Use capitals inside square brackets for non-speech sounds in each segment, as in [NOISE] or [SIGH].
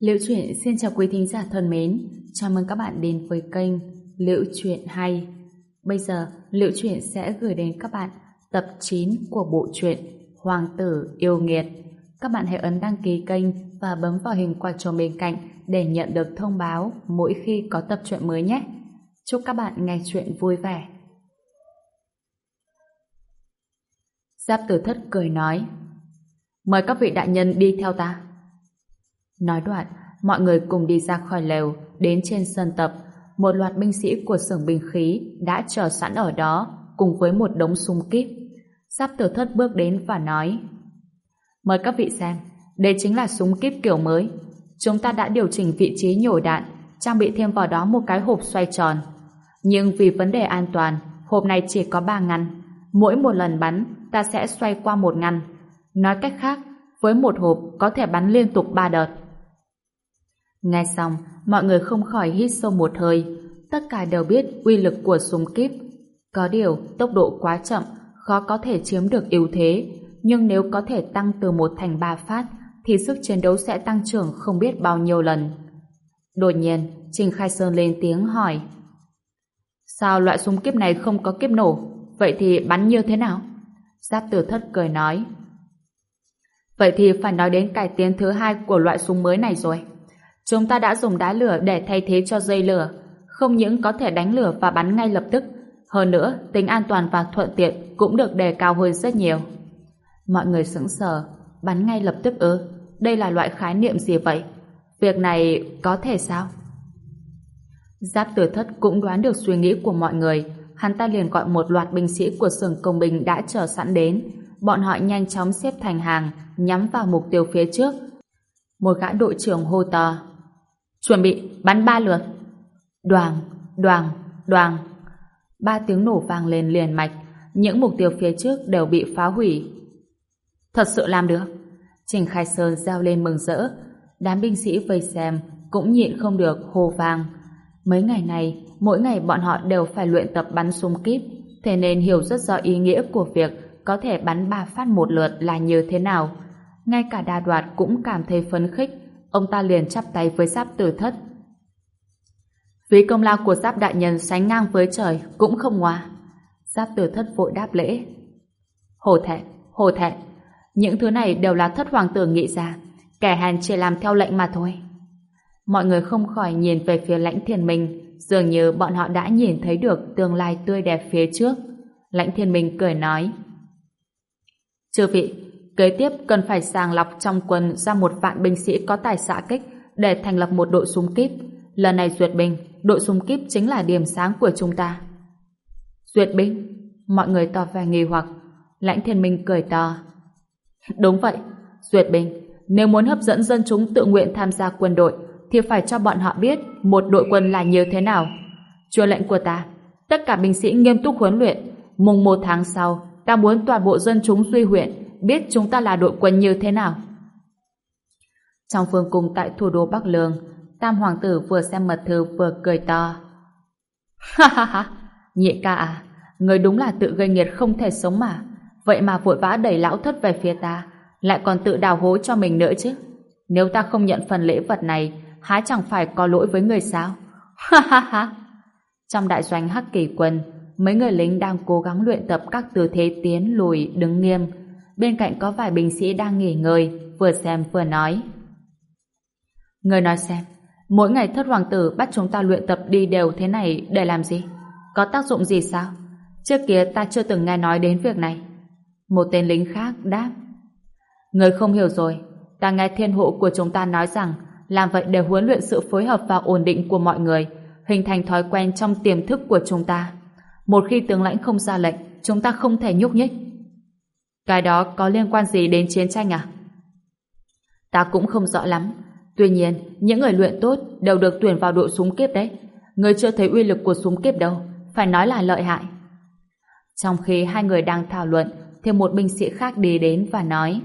Liễu truyện xin chào quý thính giả thân mến, chào mừng các bạn đến với kênh Liễu truyện hay. Bây giờ, Liễu truyện sẽ gửi đến các bạn tập 9 của bộ truyện Hoàng tử yêu nghiệt. Các bạn hãy ấn đăng ký kênh và bấm vào hình quả chuông bên cạnh để nhận được thông báo mỗi khi có tập truyện mới nhé. Chúc các bạn nghe truyện vui vẻ. Giáp tử thất cười nói Mời các vị đại nhân đi theo ta. Nói đoạn, mọi người cùng đi ra khỏi lều, đến trên sân tập. Một loạt binh sĩ của xưởng binh khí đã chờ sẵn ở đó, cùng với một đống súng kíp. Giáp tử thất bước đến và nói Mời các vị xem, đây chính là súng kíp kiểu mới. Chúng ta đã điều chỉnh vị trí nhổ đạn, trang bị thêm vào đó một cái hộp xoay tròn. Nhưng vì vấn đề an toàn, hộp này chỉ có 3 ngăn. Mỗi một lần bắn, ta sẽ xoay qua một ngăn. Nói cách khác, với một hộp có thể bắn liên tục 3 đợt. Nghe xong, mọi người không khỏi hít sâu một hơi. Tất cả đều biết uy lực của súng kíp. Có điều, tốc độ quá chậm, khó có thể chiếm được ưu thế. Nhưng nếu có thể tăng từ một thành ba phát, thì sức chiến đấu sẽ tăng trưởng không biết bao nhiêu lần. Đột nhiên, Trình Khai Sơn lên tiếng hỏi Sao loại súng kíp này không có kiếp nổ? Vậy thì bắn như thế nào? Giáp tử thất cười nói Vậy thì phải nói đến cải tiến thứ hai của loại súng mới này rồi. Chúng ta đã dùng đá lửa để thay thế cho dây lửa, không những có thể đánh lửa và bắn ngay lập tức, hơn nữa tính an toàn và thuận tiện cũng được đề cao hơn rất nhiều. Mọi người sững sờ, bắn ngay lập tức ư? Đây là loại khái niệm gì vậy? Việc này có thể sao? Giáp tử thất cũng đoán được suy nghĩ của mọi người, hắn ta liền gọi một loạt binh sĩ của xưởng công binh đã chờ sẵn đến. Bọn họ nhanh chóng xếp thành hàng, nhắm vào mục tiêu phía trước. Một gã đội trưởng hô to. Chuẩn bị, bắn ba lượt. Đoàn, đoàn, đoàn. Ba tiếng nổ vang lên liền mạch. Những mục tiêu phía trước đều bị phá hủy. Thật sự làm được. Trình Khai Sơn giao lên mừng rỡ. Đám binh sĩ vây xem cũng nhịn không được hô vang. Mấy ngày này, mỗi ngày bọn họ đều phải luyện tập bắn súng kíp, thế nên hiểu rất rõ ý nghĩa của việc có thể bắn ba phát một lượt là như thế nào. Ngay cả đa đoạt cũng cảm thấy phấn khích, ông ta liền chắp tay với giáp tử thất. Vì công lao của giáp đại nhân sánh ngang với trời cũng không ngoa. Giáp tử thất vội đáp lễ. Hồ thẹn, hồ thẹn, những thứ này đều là thất hoàng tử nghĩ ra, kẻ hèn chỉ làm theo lệnh mà thôi. Mọi người không khỏi nhìn về phía lãnh thiên minh, dường như bọn họ đã nhìn thấy được tương lai tươi đẹp phía trước. Lãnh thiên minh cười nói. Chư vị, kế tiếp cần phải sàng lọc trong quân ra một vạn binh sĩ có tài xạ kích để thành lập một đội súng kíp. Lần này duyệt binh, đội súng kíp chính là điểm sáng của chúng ta. Duyệt binh? Mọi người tỏ vẻ nghi hoặc. Lãnh thiên minh cười to. [LAUGHS] Đúng vậy, duyệt binh. Nếu muốn hấp dẫn dân chúng tự nguyện tham gia quân đội, thì phải cho bọn họ biết một đội quân là như thế nào. Chúa lệnh của ta, tất cả binh sĩ nghiêm túc huấn luyện. Mùng một tháng sau, ta muốn toàn bộ dân chúng duy huyện biết chúng ta là đội quân như thế nào. Trong phương cung tại thủ đô Bắc Lương, Tam Hoàng tử vừa xem mật thư vừa cười to. [LAUGHS] Ha ha ha, nhị ca à, người đúng là tự gây nghiệt không thể sống mà. Vậy mà vội vã đẩy lão thất về phía ta, lại còn tự đào hố cho mình nữa chứ. Nếu ta không nhận phần lễ vật này, há chẳng phải có lỗi với người sao? [LAUGHS] Ha ha ha! Trong đại doanh Hắc Kỳ quân, mấy người lính đang cố gắng luyện tập các tư thế tiến lùi đứng nghiêm. Bên cạnh có vài binh sĩ đang nghỉ ngơi, vừa xem vừa nói. Người nói xem, mỗi ngày thất hoàng tử bắt chúng ta luyện tập đi đều thế này để làm gì? Có tác dụng gì sao? Trước kia ta chưa từng nghe nói đến việc này. Một tên lính khác đáp. Người không hiểu rồi, ta nghe thiên hộ của chúng ta nói rằng làm vậy để huấn luyện sự phối hợp và ổn định của mọi người, hình thành thói quen trong tiềm thức của chúng ta. Một khi tướng lãnh không ra lệnh, chúng ta không thể nhúc nhích. Cái đó có liên quan gì đến chiến tranh à? Ta cũng không rõ lắm. Tuy nhiên, những người luyện tốt đều được tuyển vào đội súng kiếp đấy. Người chưa thấy uy lực của súng kiếp đâu, phải nói là lợi hại. Trong khi hai người đang thảo luận, thì một binh sĩ khác đi đến và nói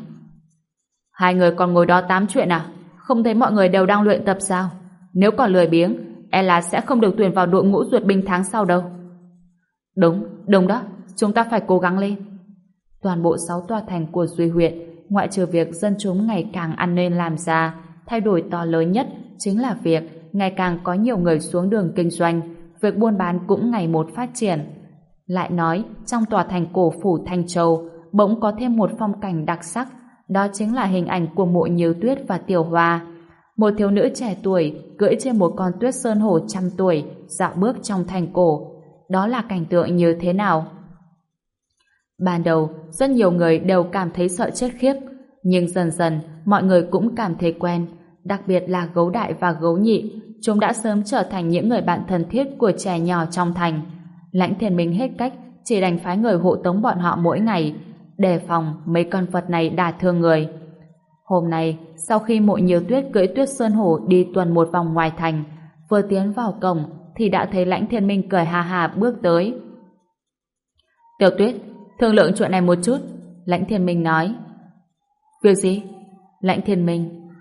Hai người còn ngồi đó tám chuyện à? Không thấy mọi người đều đang luyện tập sao? Nếu còn lười biếng, e là sẽ không được tuyển vào đội ngũ ruột binh tháng sau đâu. Đúng, đúng đó, chúng ta phải cố gắng lên. Toàn bộ sáu tòa thành của Duy huyện, ngoại trừ việc dân chúng ngày càng ăn nên làm ra, thay đổi to lớn nhất chính là việc ngày càng có nhiều người xuống đường kinh doanh, việc buôn bán cũng ngày một phát triển. Lại nói, trong tòa thành cổ phủ Thanh Châu, bỗng có thêm một phong cảnh đặc sắc, đó chính là hình ảnh của mộ nhiều tuyết và tiểu hoa. Một thiếu nữ trẻ tuổi cưỡi trên một con tuyết sơn hổ trăm tuổi dạo bước trong thành cổ. Đó là cảnh tượng như thế nào? Ban đầu, rất nhiều người đều cảm thấy sợ chết khiếp, nhưng dần dần mọi người cũng cảm thấy quen, đặc biệt là gấu đại và gấu nhị, chúng đã sớm trở thành những người bạn thân thiết của trẻ nhỏ trong thành. Lãnh thiền minh hết cách, chỉ đành phái người hộ tống bọn họ mỗi ngày, đề phòng mấy con vật này đả thương người. Hôm nay, sau khi mộ nhiều tuyết cưỡi tuyết sơn hổ đi tuần một vòng ngoài thành, vừa tiến vào cổng thì đã thấy lãnh thiên minh cười hà hà bước tới. Tiểu tuyết, thương lượng chuyện này một chút, lãnh thiên minh nói. Việc gì? Lãnh thiên minh.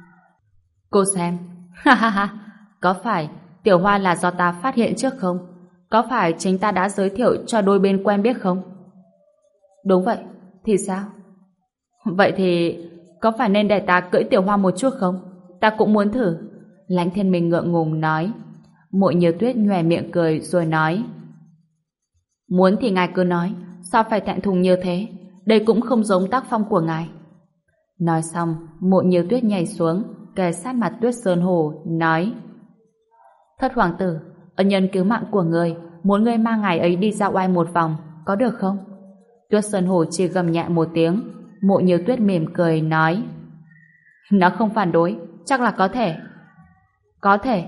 Cô xem, ha ha ha, có phải tiểu hoa là do ta phát hiện trước không? Có phải chính ta đã giới thiệu cho đôi bên quen biết không? Đúng vậy, thì sao? Vậy thì có phải nên để ta cưỡi tiểu hoa một chút không? Ta cũng muốn thử. Lãnh thiên minh ngượng ngùng nói. Mộ nhiều tuyết nhòe miệng cười rồi nói. Muốn thì ngài cứ nói, sao phải thẹn thùng như thế? Đây cũng không giống tác phong của ngài. Nói xong, mộ nhiều tuyết nhảy xuống, kề sát mặt tuyết sơn hồ, nói Thất hoàng tử, ân nhân cứu mạng của người, muốn người mang ngài ấy đi ra oai một vòng, có được không? Tuyết sơn hồ chỉ gầm nhẹ một tiếng, mộ nhiều tuyết mỉm cười, nói Nó không phản đối, chắc là có thể. Có thể.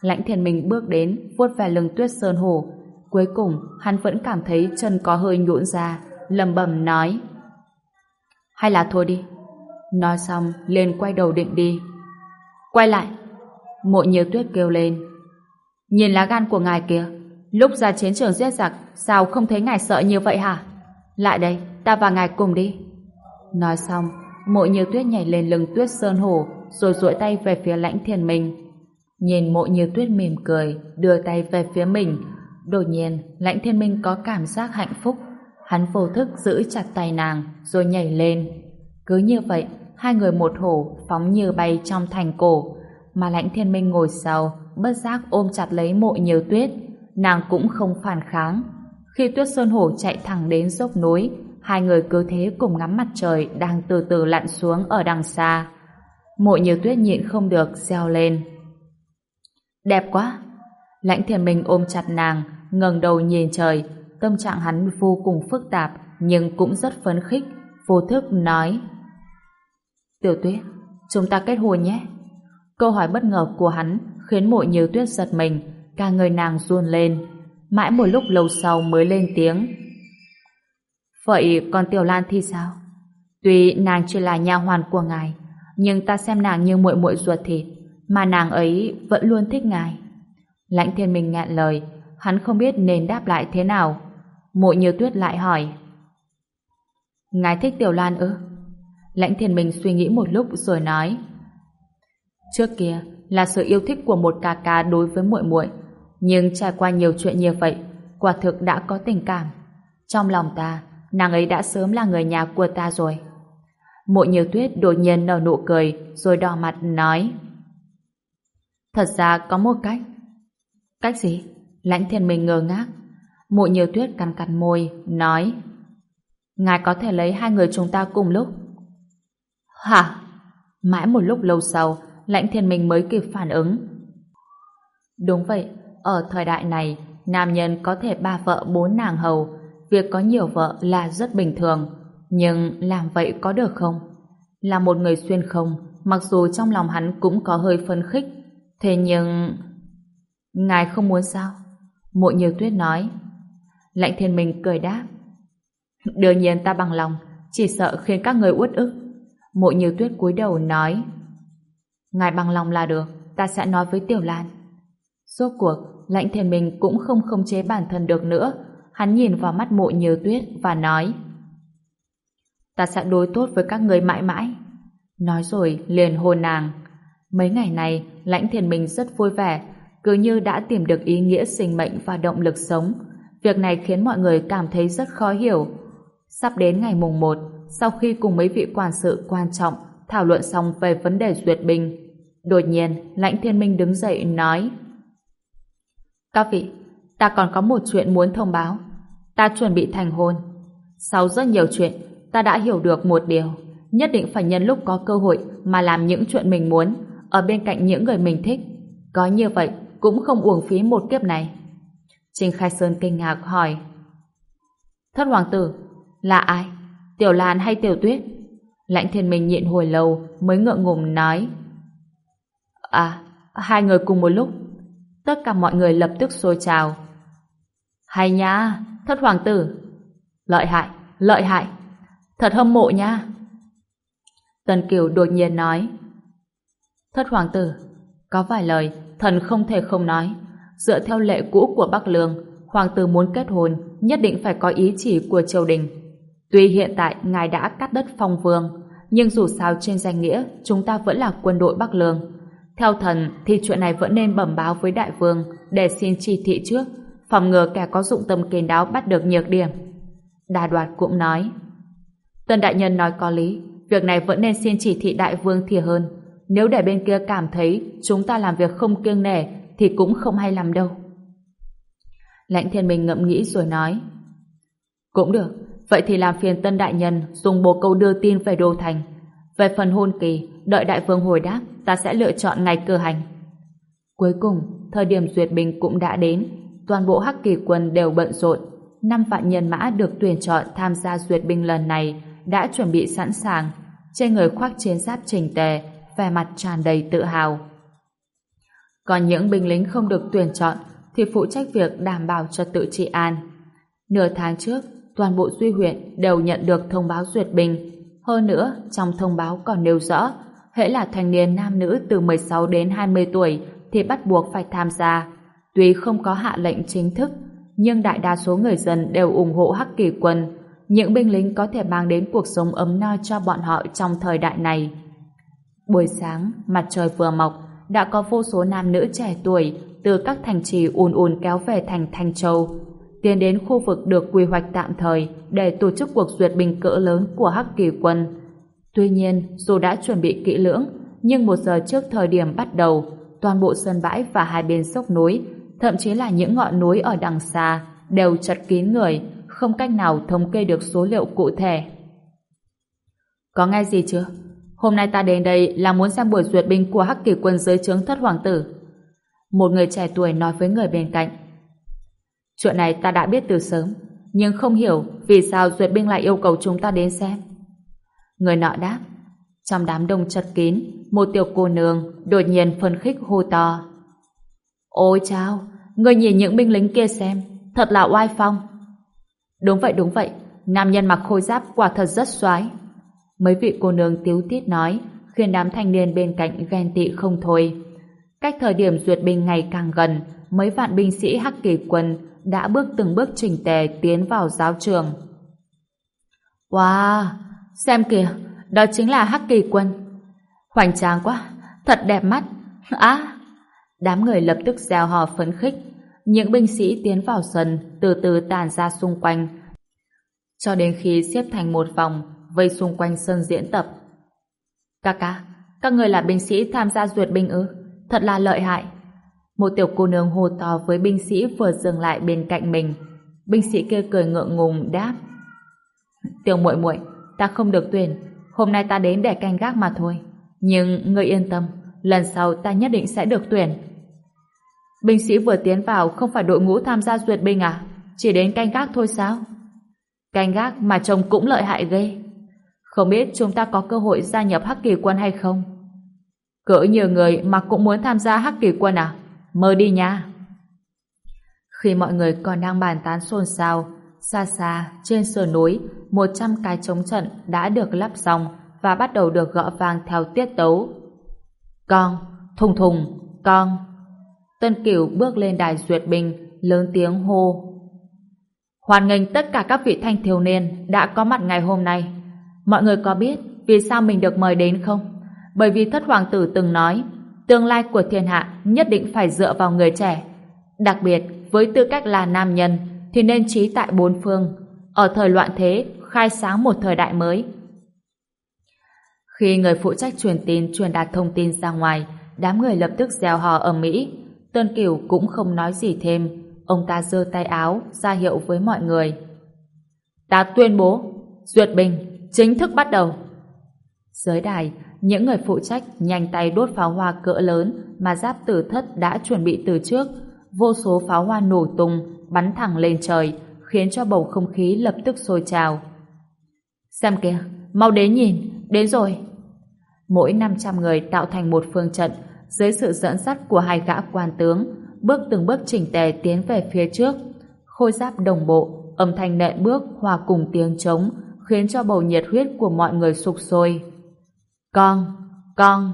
Lãnh thiền mình bước đến, vuốt về lưng tuyết sơn hồ. Cuối cùng, hắn vẫn cảm thấy chân có hơi nhũn ra, lầm bầm nói Hay là thôi đi, Nói xong, liền quay đầu định đi. Quay lại. Mộ nhiều tuyết kêu lên. Nhìn lá gan của ngài kìa. Lúc ra chiến trường giết giặc, sao không thấy ngài sợ như vậy hả? Lại đây, ta và ngài cùng đi. Nói xong, mộ nhiều tuyết nhảy lên lưng tuyết sơn hổ, rồi duỗi tay về phía lãnh thiền mình Nhìn mộ nhiều tuyết mỉm cười, đưa tay về phía mình. Đột nhiên, lãnh thiên minh có cảm giác hạnh phúc. Hắn vô thức giữ chặt tay nàng, rồi nhảy lên. Cứ như vậy, hai người một hổ phóng như bay trong thành cổ, mà lãnh thiên minh ngồi sau, bất giác ôm chặt lấy mộ nhiều tuyết, nàng cũng không phản kháng. Khi tuyết sơn hổ chạy thẳng đến dốc núi, hai người cứ thế cùng ngắm mặt trời đang từ từ lặn xuống ở đằng xa. Mộ nhiều tuyết nhịn không được, reo lên. Đẹp quá! Lãnh thiên minh ôm chặt nàng, ngẩng đầu nhìn trời, tâm trạng hắn vô cùng phức tạp, nhưng cũng rất phấn khích, vô thức nói Tiểu tuyết, chúng ta kết hôn nhé. Câu hỏi bất ngờ của hắn khiến Mộ nhiều tuyết giật mình, cả người nàng run lên. Mãi một lúc lâu sau mới lên tiếng. Vậy còn Tiểu Lan thì sao? Tuy nàng chỉ là nha hoàn của ngài, nhưng ta xem nàng như muội muội ruột thịt, mà nàng ấy vẫn luôn thích ngài. Lãnh thiên minh ngạn lời, hắn không biết nên đáp lại thế nào. Mộ như tuyết lại hỏi. Ngài thích Tiểu Lan ư? Lãnh thiền minh suy nghĩ một lúc rồi nói Trước kia là sự yêu thích của một ca ca đối với muội muội, nhưng trải qua nhiều chuyện như vậy, quả thực đã có tình cảm trong lòng ta, nàng ấy đã sớm là người nhà của ta rồi mộ nhiều tuyết đột nhiên nở nụ cười rồi đỏ mặt nói thật ra có một cách cách gì lãnh thiên minh ngơ ngác mộ nhiều tuyết cắn cắn môi nói ngài có thể lấy hai người chúng ta cùng lúc Hả? Mãi một lúc lâu sau, lãnh thiên minh mới kịp phản ứng. Đúng vậy, ở thời đại này, nam nhân có thể ba vợ bốn nàng hầu, việc có nhiều vợ là rất bình thường. Nhưng làm vậy có được không? Là một người xuyên không, mặc dù trong lòng hắn cũng có hơi phấn khích, thế nhưng... Ngài không muốn sao? Mộ nhiều tuyết nói. Lãnh thiên minh cười đáp. Đương nhiên ta bằng lòng, chỉ sợ khiến các người uất ức. Mộ như tuyết cúi đầu nói Ngài bằng lòng là được Ta sẽ nói với Tiểu Lan Suốt cuộc, lãnh Thiên Minh cũng không khống chế bản thân được nữa Hắn nhìn vào mắt mộ như tuyết và nói Ta sẽ đối tốt với các người mãi mãi Nói rồi liền hôn nàng Mấy ngày này Lãnh Thiên Minh rất vui vẻ cứ như đã tìm được ý nghĩa sinh mệnh Và động lực sống Việc này khiến mọi người cảm thấy rất khó hiểu Sắp đến ngày mùng 1 sau khi cùng mấy vị quản sự quan trọng thảo luận xong về vấn đề duyệt binh, Đột nhiên, Lãnh Thiên Minh đứng dậy nói Các vị, ta còn có một chuyện muốn thông báo. Ta chuẩn bị thành hôn. Sau rất nhiều chuyện, ta đã hiểu được một điều. Nhất định phải nhân lúc có cơ hội mà làm những chuyện mình muốn ở bên cạnh những người mình thích. Có như vậy, cũng không uổng phí một kiếp này. Trình Khai Sơn kinh ngạc hỏi Thất hoàng tử, là ai? Tiểu Lan hay Tiểu Tuyết? Lãnh thiên minh nhịn hồi lâu mới ngượng ngùng nói À, hai người cùng một lúc. Tất cả mọi người lập tức xôi trào. Hay nha, thất hoàng tử. Lợi hại, lợi hại. Thật hâm mộ nha. Tần Kiều đột nhiên nói. Thất hoàng tử, có vài lời thần không thể không nói. Dựa theo lệ cũ của Bắc Lương, hoàng tử muốn kết hôn nhất định phải có ý chỉ của triều đình. Tuy hiện tại ngài đã cắt đất phong vương, nhưng dù sao trên danh nghĩa chúng ta vẫn là quân đội Bắc Lương. Theo thần thì chuyện này vẫn nên bẩm báo với đại vương để xin chỉ thị trước, phòng ngừa kẻ có dụng tâm kiến đáo bắt được nhược điểm. Đà đoạt cũng nói Tân đại nhân nói có lý, việc này vẫn nên xin chỉ thị đại vương thì hơn. Nếu để bên kia cảm thấy chúng ta làm việc không kiêng nể thì cũng không hay làm đâu. Lãnh thiên minh ngẫm nghĩ rồi nói Cũng được, vậy thì làm phiền tân đại nhân dùng bồ câu đưa tin về đô thành. Về phần hôn kỳ, đợi đại vương hồi đáp, ta sẽ lựa chọn ngày cử hành. Cuối cùng, thời điểm duyệt binh cũng đã đến, toàn bộ hắc kỳ quân đều bận rộn. Năm vạn nhân mã được tuyển chọn tham gia duyệt binh lần này đã chuẩn bị sẵn sàng, trên người khoác chiến giáp trình tề, vẻ mặt tràn đầy tự hào. Còn những binh lính không được tuyển chọn thì phụ trách việc đảm bảo trật tự trị an. Nửa tháng trước, toàn bộ duy huyện đều nhận được thông báo duyệt binh. Hơn nữa, trong thông báo còn nêu rõ, hễ là thanh niên nam nữ từ 16 đến 20 tuổi thì bắt buộc phải tham gia. Tuy không có hạ lệnh chính thức, nhưng đại đa số người dân đều ủng hộ Hắc Kỳ quân. Những binh lính có thể mang đến cuộc sống ấm no cho bọn họ trong thời đại này. Buổi sáng, mặt trời vừa mọc, đã có vô số nam nữ trẻ tuổi từ các thành trì ùn ùn kéo về thành Thanh Châu, tiến đến khu vực được quy hoạch tạm thời để tổ chức cuộc duyệt binh cỡ lớn của Hắc Kỳ quân. Tuy nhiên, dù đã chuẩn bị kỹ lưỡng, nhưng một giờ trước thời điểm bắt đầu, toàn bộ sân bãi và hai bên sốc núi, thậm chí là những ngọn núi ở đằng xa, đều chật kín người, không cách nào thống kê được số liệu cụ thể. Có nghe gì chưa? Hôm nay ta đến đây là muốn xem buổi duyệt binh của Hắc Kỳ quân dưới trướng thất hoàng tử. Một người trẻ tuổi nói với người bên cạnh. Chuyện này ta đã biết từ sớm, nhưng không hiểu vì sao duyệt binh lại yêu cầu chúng ta đến xem. Người nọ đáp. Trong đám đông chật kín, một tiểu cô nương đột nhiên phân khích hô to. Ôi chao, người nhìn những binh lính kia xem, thật là oai phong. Đúng vậy, đúng vậy, nam nhân mặc khôi giáp quả thật rất xoái. Mấy vị cô nương tiếu tiết nói, khiến đám thanh niên bên cạnh ghen tị không thôi. Cách thời điểm duyệt binh ngày càng gần, mấy vạn binh sĩ Hắc Kỳ quân đã bước từng bước chỉnh tề tiến vào giáo trường. Wow, xem kìa, đó chính là Hắc Kỳ quân. Hoành tráng quá, thật đẹp mắt. Á, đám người lập tức gieo hò phấn khích. Những binh sĩ tiến vào sân, từ từ tàn ra xung quanh, cho đến khi xếp thành một vòng, vây xung quanh sân diễn tập. Các ca, các người là binh sĩ tham gia duyệt binh ư? Thật là lợi hại. Một tiểu cô nương hô to với binh sĩ vừa dừng lại bên cạnh mình. Binh sĩ kia cười ngượng ngùng đáp. Tiểu muội muội, ta không được tuyển. Hôm nay ta đến để canh gác mà thôi. Nhưng ngươi yên tâm, lần sau ta nhất định sẽ được tuyển. Binh sĩ vừa tiến vào không phải đội ngũ tham gia duyệt binh à? Chỉ đến canh gác thôi sao? Canh gác mà chồng cũng lợi hại ghê. Không biết chúng ta có cơ hội gia nhập Hắc Kỳ quân hay không? Cỡ nhiều người mà cũng muốn tham gia Hắc Kỳ quân à? Mơ đi nha! Khi mọi người còn đang bàn tán xôn xao, xa xa, trên sườn núi, một trăm cái chống trận đã được lắp xong và bắt đầu được gõ vang theo tiết tấu. Con, thùng thùng, con. Tân Cửu bước lên đài duyệt binh, lớn tiếng hô. Hoan nghênh tất cả các vị thanh thiếu niên đã có mặt ngày hôm nay. Mọi người có biết vì sao mình được mời đến không? Bởi vì thất hoàng tử từng nói tương lai của thiên hạ nhất định phải dựa vào người trẻ. Đặc biệt, với tư cách là nam nhân thì nên trí tại bốn phương, ở thời loạn thế khai sáng một thời đại mới. Khi người phụ trách truyền tin truyền đạt thông tin ra ngoài, đám người lập tức gieo hò ở Mỹ. Tân Kiều cũng không nói gì thêm. Ông ta giơ tay áo, ra hiệu với mọi người. Ta tuyên bố, duyệt bình, chính thức bắt đầu. Dưới đài, những người phụ trách nhanh tay đốt pháo hoa cỡ lớn mà giáp tử thất đã chuẩn bị từ trước. Vô số pháo hoa nổ tung, bắn thẳng lên trời, khiến cho bầu không khí lập tức sôi trào. Xem kìa, mau đến nhìn, đến rồi. Mỗi 500 người tạo thành một phương trận, dưới sự dẫn dắt của hai gã quan tướng, bước từng bước chỉnh tề tiến về phía trước. Khôi giáp đồng bộ, âm thanh nện bước hòa cùng tiếng trống, khiến cho bầu nhiệt huyết của mọi người sục sôi. Con, con,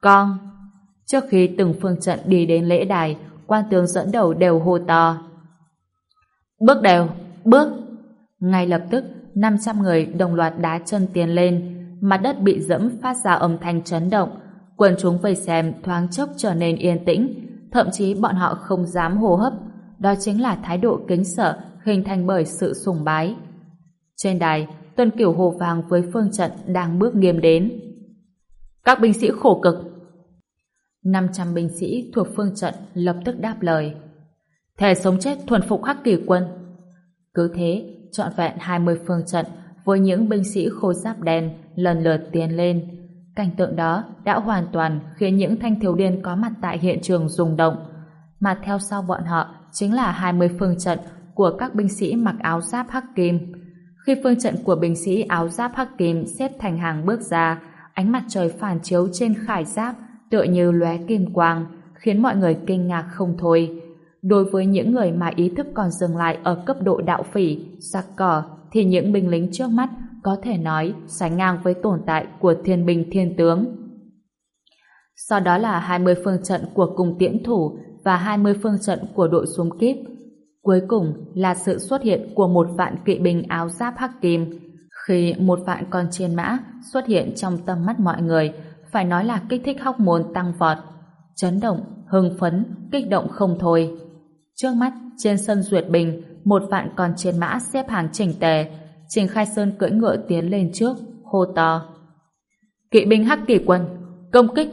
con. Trước khi từng phương trận đi đến lễ đài, quan tướng dẫn đầu đều hô to. Bước đều, bước. Ngay lập tức, 500 người đồng loạt đá chân tiến lên, mặt đất bị dẫm phát ra âm thanh chấn động. Quần chúng vây xem thoáng chốc trở nên yên tĩnh, thậm chí bọn họ không dám hô hấp. Đó chính là thái độ kính sợ hình thành bởi sự sùng bái. Trên đài, Tuân Kiểu hồ vàng với phương trận đang bước nghiêm đến. Các binh sĩ khổ cực. 500 binh sĩ thuộc phương trận lập tức đáp lời. Thề sống chết thuần phục hắc kỳ quân. Cứ thế, trọn vẹn 20 phương trận với những binh sĩ khôi giáp đen lần lượt tiến lên. Cảnh tượng đó đã hoàn toàn khiến những thanh thiếu niên có mặt tại hiện trường rung động. Mà theo sau bọn họ chính là 20 phương trận của các binh sĩ mặc áo giáp hắc kim. Khi phương trận của binh sĩ áo giáp hắc kim xếp thành hàng bước ra, ánh mặt trời phản chiếu trên khải giáp tựa như lóe kim quang, khiến mọi người kinh ngạc không thôi. Đối với những người mà ý thức còn dừng lại ở cấp độ đạo phỉ, giặc cỏ, thì những binh lính trước mắt có thể nói sánh ngang với tồn tại của thiên binh thiên tướng. Sau đó là 20 phương trận của cùng tiễn thủ và 20 phương trận của đội xung kíp. Cuối cùng là sự xuất hiện của một vạn kỵ binh áo giáp hắc kim. Khi một vạn con trên mã xuất hiện trong tầm mắt mọi người, phải nói là kích thích hóc môn tăng vọt. Chấn động, hưng phấn, kích động không thôi. Trước mắt, trên sân duyệt bình, một vạn con trên mã xếp hàng chỉnh tề. Trình Khai Sơn cưỡi ngựa tiến lên trước, hô to. Kỵ binh hắc kỳ quân, công kích!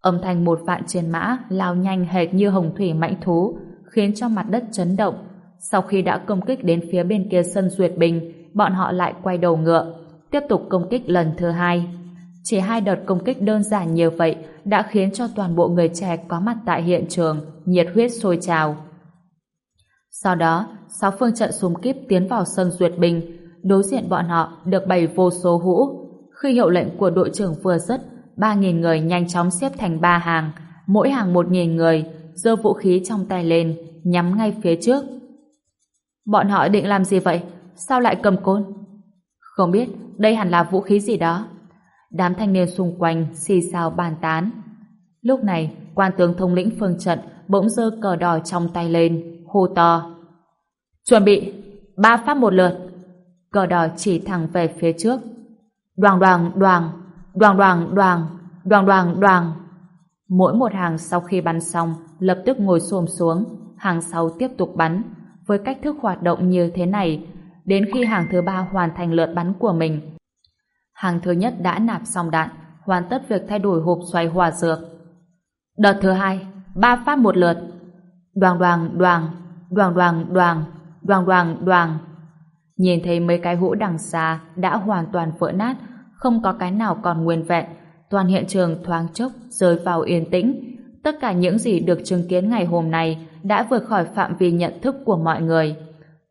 Âm thanh một vạn trên mã lao nhanh hệt như hồng thủy mãnh thú, khiến cho mặt đất chấn động. Sau khi đã công kích đến phía bên kia sân duyệt bình, bọn họ lại quay đầu ngựa, tiếp tục công kích lần thứ hai. Chỉ hai đợt công kích đơn giản như vậy đã khiến cho toàn bộ người trẻ có mặt tại hiện trường nhiệt huyết sôi trào. Sau đó, sáu phương trận xung kíp tiến vào sân duyệt bình, đối diện bọn họ được bày vô số hũ. Khi hiệu lệnh của đội trưởng vừa dứt, 3.000 người nhanh chóng xếp thành ba hàng, mỗi hàng 1.000 người, giơ vũ khí trong tay lên, nhắm ngay phía trước. Bọn họ định làm gì vậy? Sao lại cầm côn? Không biết, đây hẳn là vũ khí gì đó. Đám thanh niên xung quanh xì xào bàn tán. Lúc này, quan tướng thống lĩnh phương trận bỗng giơ cờ đỏ trong tay lên, hô to. Chuẩn bị, ba phát một lượt. Cờ đỏ chỉ thẳng về phía trước. Đoàn đoàn đoàn, đoàn đoàn đoàn, đoàn đoàn đoàn. Mỗi một hàng sau khi bắn xong, lập tức ngồi xồm xuống, hàng sau tiếp tục bắn. Với cách thức hoạt động như thế này, đến khi hàng thứ ba hoàn thành lượt bắn của mình. Hàng thứ nhất đã nạp xong đạn, hoàn tất việc thay đổi hộp xoay hòa dược. Đợt thứ hai, ba phát một lượt. Đoàn đoàn đoàn, đoàn đoàn đoàn, đoàn đoàn đoàn. Nhìn thấy mấy cái hũ đằng xa đã hoàn toàn vỡ nát, không có cái nào còn nguyên vẹn. Toàn hiện trường thoáng chốc rơi vào yên tĩnh. Tất cả những gì được chứng kiến ngày hôm nay đã vượt khỏi phạm vi nhận thức của mọi người.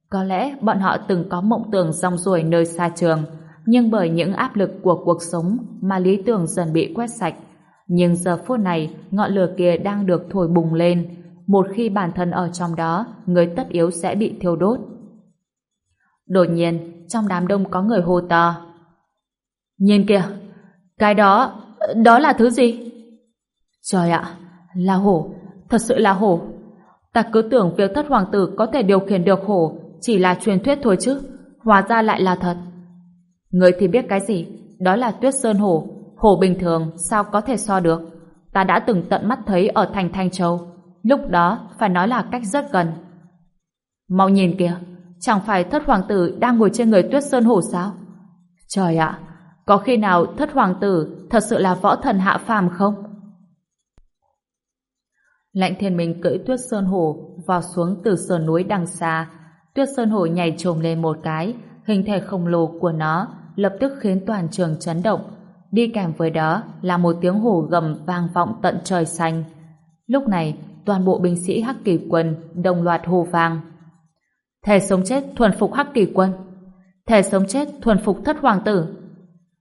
Có lẽ bọn họ từng có mộng tưởng rong ruổi nơi xa trường, nhưng bởi những áp lực của cuộc sống mà lý tưởng dần bị quét sạch. Nhưng giờ phút này, ngọn lửa kia đang được thổi bùng lên. Một khi bản thân ở trong đó, người tất yếu sẽ bị thiêu đốt. Đột nhiên, trong đám đông có người hô to. Nhìn kìa, cái đó, đó là thứ gì? Trời ạ, là hổ, thật sự là hổ. Ta cứ tưởng việc thất hoàng tử có thể điều khiển được hổ chỉ là truyền thuyết thôi chứ, hóa ra lại là thật. Người thì biết cái gì, đó là tuyết sơn hổ, hổ bình thường sao có thể so được. Ta đã từng tận mắt thấy ở thành Thanh Châu, lúc đó phải nói là cách rất gần. Mau nhìn kìa, chẳng phải thất hoàng tử đang ngồi trên người tuyết sơn hổ sao? Trời ạ, có khi nào thất hoàng tử thật sự là võ thần hạ phàm không? Lãnh thiên minh cưỡi tuyết sơn hổ vào xuống từ sườn núi đằng xa. Tuyết sơn hổ nhảy trồm lên một cái, hình thể khổng lồ của nó lập tức khiến toàn trường chấn động. Đi kèm với đó là một tiếng hổ gầm vang vọng tận trời xanh. Lúc này, toàn bộ binh sĩ Hắc Kỳ quân đồng loạt hô vang. Thề sống chết thuần phục Hắc Kỳ quân. Thề sống chết thuần phục thất hoàng tử.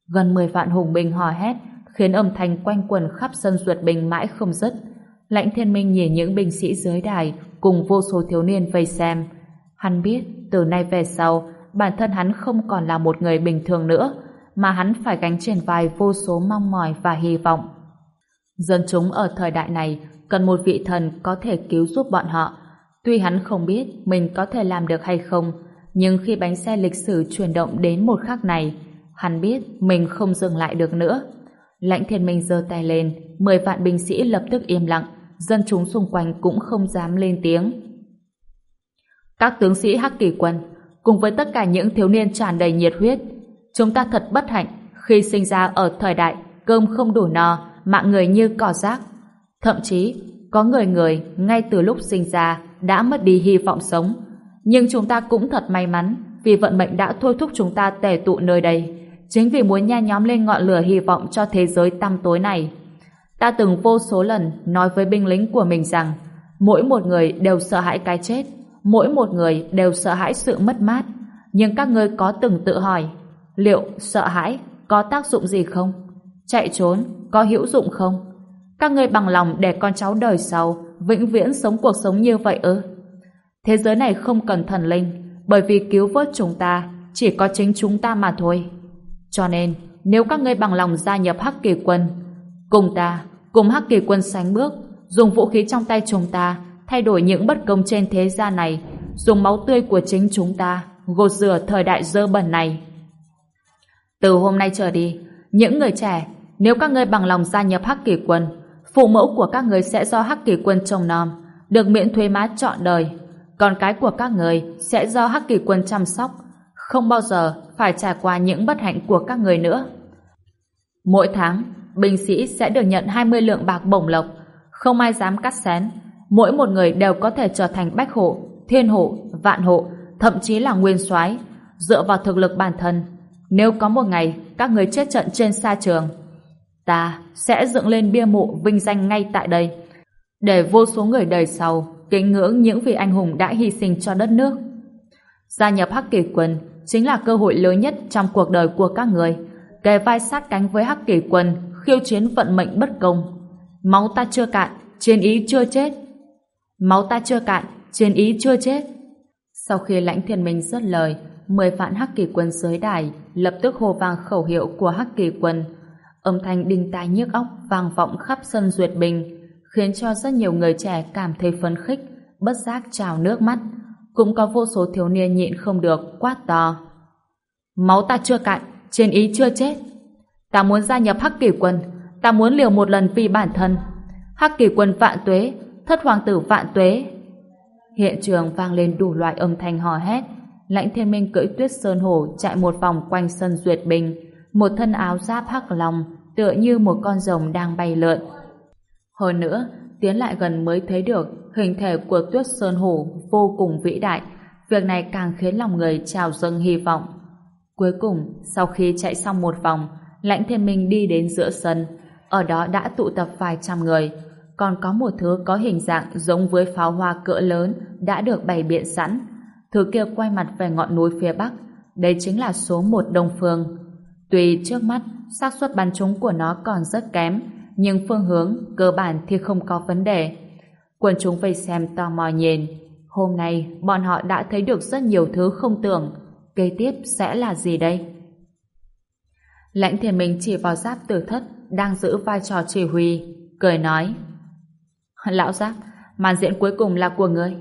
Gần 10 vạn hùng binh hò hét, khiến âm thanh quanh quần khắp sân duyệt binh mãi không dứt. Lãnh thiên minh nhìn những binh sĩ dưới đài cùng vô số thiếu niên vây xem. Hắn biết, từ nay về sau, bản thân hắn không còn là một người bình thường nữa, mà hắn phải gánh trên vai vô số mong mỏi và hy vọng. Dân chúng ở thời đại này cần một vị thần có thể cứu giúp bọn họ. Tuy hắn không biết mình có thể làm được hay không, nhưng khi bánh xe lịch sử chuyển động đến một khắc này, hắn biết mình không dừng lại được nữa. Lãnh thiên minh giơ tay lên, mười vạn binh sĩ lập tức im lặng, dân chúng xung quanh cũng không dám lên tiếng. Các tướng sĩ Hắc Kỳ quân, cùng với tất cả những thiếu niên tràn đầy nhiệt huyết, chúng ta thật bất hạnh khi sinh ra ở thời đại cơm không đủ no, mạng người như cỏ rác. Thậm chí, có người người ngay từ lúc sinh ra đã mất đi hy vọng sống. Nhưng chúng ta cũng thật may mắn vì vận mệnh đã thôi thúc chúng ta tề tụ nơi đây. Chính vì muốn nha nhóm lên ngọn lửa hy vọng cho thế giới tăm tối này. Ta từng vô số lần nói với binh lính của mình rằng mỗi một người đều sợ hãi cái chết, mỗi một người đều sợ hãi sự mất mát. Nhưng các ngươi có từng tự hỏi liệu sợ hãi có tác dụng gì không? Chạy trốn có hữu dụng không? Các ngươi bằng lòng để con cháu đời sau vĩnh viễn sống cuộc sống như vậy ư? Thế giới này không cần thần linh bởi vì cứu vớt chúng ta chỉ có chính chúng ta mà thôi. Cho nên nếu các ngươi bằng lòng gia nhập Hắc Kỳ quân cùng ta, cùng Hắc Kỳ quân sánh bước dùng vũ khí trong tay chúng ta thay đổi những bất công trên thế gian này dùng máu tươi của chính chúng ta gột rửa thời đại dơ bẩn này. Từ hôm nay trở đi, những người trẻ, nếu các ngươi bằng lòng gia nhập Hắc Kỳ quân, phụ mẫu của các người sẽ do Hắc Kỳ quân trông nom, được miễn thuế má trọn đời. Còn cái của các người sẽ do Hắc Kỳ quân chăm sóc, không bao giờ phải trải qua những bất hạnh của các người nữa. Mỗi tháng, binh sĩ sẽ được nhận 20 lượng bạc bổng lộc, không ai dám cắt xén. Mỗi một người đều có thể trở thành bách hộ, thiên hộ, vạn hộ, thậm chí là nguyên soái dựa vào thực lực bản thân. Nếu có một ngày các người chết trận trên sa trường, ta sẽ dựng lên bia mộ vinh danh ngay tại đây, để vô số người đời sau kính ngưỡng những vị anh hùng đã hy sinh cho đất nước. Gia nhập Hắc Kỳ quân chính là cơ hội lớn nhất trong cuộc đời của các người, kề vai sát cánh với Hắc Kỳ quân, khiêu chiến vận mệnh bất công. Máu ta chưa cạn, chiến ý chưa chết. Máu ta chưa cạn, chiến ý chưa chết. Sau khi lãnh thiên minh dứt lời, mười vạn hắc kỳ quân dưới đài lập tức hô vang khẩu hiệu của hắc kỳ quân. Âm thanh đinh tai nhức óc vang vọng khắp sân duyệt bình, khiến cho rất nhiều người trẻ cảm thấy phấn khích, bất giác trào nước mắt. Cũng có vô số thiếu niên nhịn không được, quát to. Máu ta chưa cạn, trên ý chưa chết. Ta muốn gia nhập hắc kỳ quân, ta muốn liều một lần vì bản thân. Hắc kỳ quân vạn tuế, thất hoàng tử vạn tuế. Hiện trường vang lên đủ loại âm thanh hò hét, Lãnh Thiên Minh cưỡi tuyết sơn hổ chạy một vòng quanh sân duyệt bình, một thân áo giáp hắc lòng, tựa như một con rồng đang bay lượn. Hơn nữa, tiến lại gần mới thấy được hình thể của tuyết sơn hổ vô cùng vĩ đại, việc này càng khiến lòng người trào dâng hy vọng. Cuối cùng, sau khi chạy xong một vòng, Lãnh Thiên Minh đi đến giữa sân, ở đó đã tụ tập vài trăm người, còn có một thứ có hình dạng giống với pháo hoa cỡ lớn đã được bày biện sẵn, thứ kia quay mặt về ngọn núi phía bắc, đây chính là số một Đông Phương. Tuy trước mắt, xác suất bắn trúng của nó còn rất kém, nhưng phương hướng cơ bản thì không có vấn đề. Quần chúng vây xem tò mò nhìn. Hôm nay, bọn họ đã thấy được rất nhiều thứ không tưởng. Kế tiếp sẽ là gì đây? Lãnh thiền minh chỉ vào giáp tử thất đang giữ vai trò chỉ huy, cười nói. Lão giáp, màn diễn cuối cùng là của ngươi.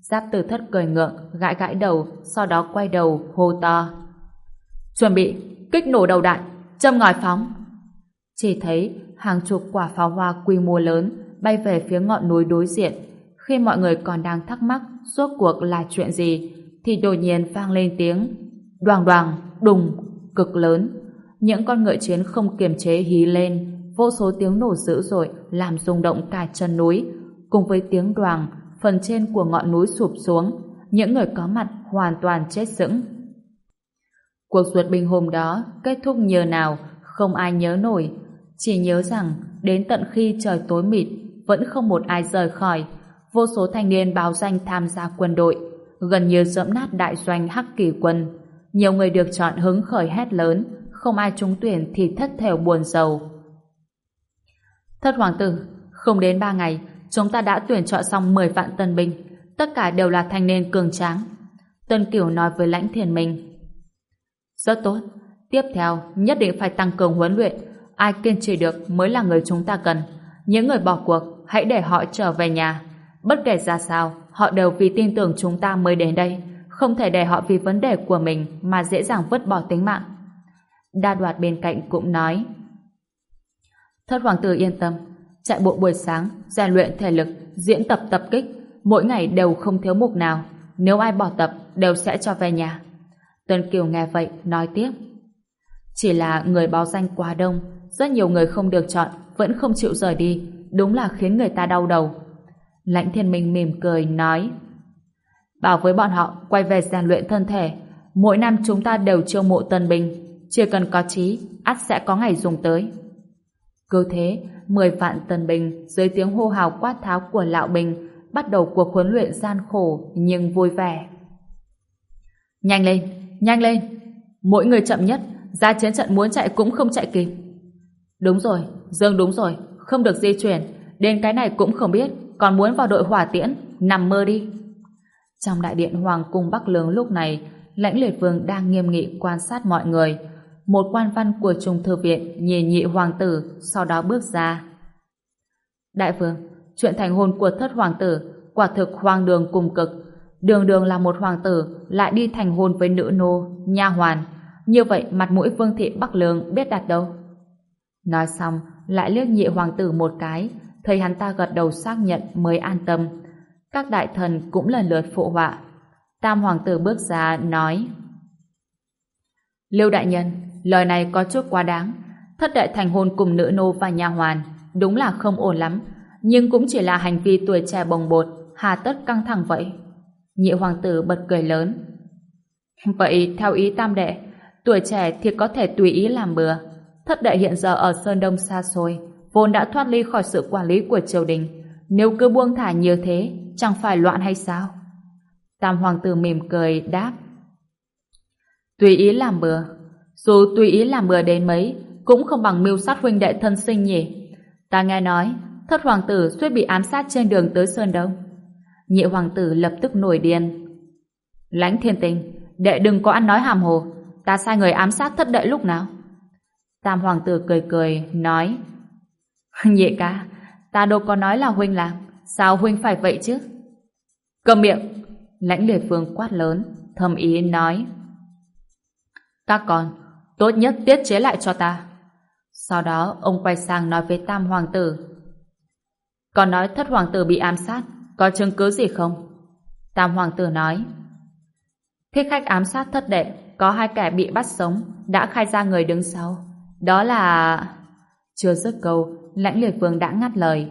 Giáp tử thất cười ngượng, gãi gãi đầu, sau đó quay đầu, hô to. Chuẩn bị, kích nổ đầu đạn, châm ngòi phóng. Chỉ thấy hàng chục quả pháo hoa quy mô lớn bay về phía ngọn núi đối diện. Khi mọi người còn đang thắc mắc suốt cuộc là chuyện gì, thì đột nhiên vang lên tiếng đoàng đoàng, đùng, cực lớn. Những con ngựa chiến không kiềm chế hí lên, vô số tiếng nổ dữ dội làm rung động cả chân núi, cùng với tiếng đoàng, phần trên của ngọn núi sụp xuống, những người có mặt hoàn toàn chết sững. Cuộc duyệt binh hôm đó kết thúc như nào, không ai nhớ nổi, chỉ nhớ rằng đến tận khi trời tối mịt, vẫn không một ai rời khỏi, vô số thanh niên báo danh tham gia quân đội, gần như dẫm nát đại doanh Hắc Kỳ quân. Nhiều người được chọn hứng khởi hét lớn, không ai trúng tuyển thì thất thèo buồn giàu. Thất hoàng tử, không đến ba ngày, chúng ta đã tuyển chọn xong 10 vạn tân binh, tất cả đều là thanh niên cường tráng. Tân Kiều nói với lãnh thiền minh. Rất tốt, tiếp theo nhất định phải tăng cường huấn luyện, ai kiên trì được mới là người chúng ta cần. Những người bỏ cuộc, hãy để họ trở về nhà. Bất kể ra sao, họ đều vì tin tưởng chúng ta mới đến đây, không thể để họ vì vấn đề của mình mà dễ dàng vứt bỏ tính mạng. Đa đoạt bên cạnh cũng nói Thất hoàng tử yên tâm, chạy bộ buổi sáng, rèn luyện thể lực, diễn tập tập kích, mỗi ngày đều không thiếu mục nào. Nếu ai bỏ tập, đều sẽ cho về nhà. Tuân Kiều nghe vậy, nói tiếp. Chỉ là người báo danh quá đông, rất nhiều người không được chọn, vẫn không chịu rời đi, đúng là khiến người ta đau đầu. Lãnh thiên minh mỉm cười, nói Bảo với bọn họ quay về rèn luyện thân thể, mỗi năm chúng ta đều chiêu mộ tân binh, chỉ cần có trí, ắt sẽ có ngày dùng tới. Cứ thế, mười vạn tân binh dưới tiếng hô hào quát tháo của lão bình bắt đầu cuộc huấn luyện gian khổ nhưng vui vẻ. Nhanh lên, nhanh lên! Mỗi người chậm nhất, ra chiến trận muốn chạy cũng không chạy kịp. Đúng rồi, Dương đúng rồi, không được di chuyển, đến cái này cũng không biết, còn muốn vào đội hỏa tiễn, nằm mơ đi. Trong đại điện Hoàng cung Bắc Lương lúc này, lãnh liệt vương đang nghiêm nghị quan sát mọi người. Một quan văn của trung thư viện nhìn nhị hoàng tử, sau đó bước ra. Đại vương, chuyện thành hôn của thất hoàng tử, quả thực hoang đường cùng cực. Đường đường là một hoàng tử, lại đi thành hôn với nữ nô, nha hoàn. Như vậy mặt mũi vương thị Bắc Lương biết đặt đâu. Nói xong, lại liếc nhị hoàng tử một cái, thấy hắn ta gật đầu xác nhận mới an tâm. Các đại thần cũng lần lượt phụ họa. Tam hoàng tử bước ra, nói Lưu đại nhân, lời này có chút quá đáng. Thất đại thành hôn cùng nữ nô và nhà hoàn, đúng là không ổn lắm, nhưng cũng chỉ là hành vi tuổi trẻ bồng bột, hà tất căng thẳng vậy. Nhị hoàng tử bật cười lớn. Vậy theo ý tam đệ, tuổi trẻ thì có thể tùy ý làm bừa. Thất đệ hiện giờ ở Sơn Đông xa xôi, vốn đã thoát ly khỏi sự quản lý của triều đình. Nếu cứ buông thả như thế, chẳng phải loạn hay sao? Tam hoàng tử mỉm cười đáp. Tùy ý làm bừa. Dù tùy ý làm bừa đến mấy, cũng không bằng mưu sát huynh đệ thân sinh nhỉ. Ta nghe nói, thất hoàng tử suýt bị ám sát trên đường tới Sơn Đông. Nhị hoàng tử lập tức nổi điên. Lãnh thiên tình, đệ đừng có ăn nói hàm hồ, ta sai người ám sát thất đệ lúc nào. Tam hoàng tử cười cười, nói [LAUGHS] Nhị ca, ta đâu có nói là huynh làm, sao huynh phải vậy chứ? Cầm miệng! Lãnh liệt phương quát lớn, thầm ý nói Các con, tốt nhất tiết chế lại cho ta. Sau đó, ông quay sang nói với tam hoàng tử Còn nói thất hoàng tử bị ám sát, có chứng cứ gì không? Tam hoàng tử nói Thích khách ám sát thất đệ, có hai kẻ bị bắt sống, đã khai ra người đứng sau. Đó là... Chưa dứt câu, lãnh liệt vương đã ngắt lời.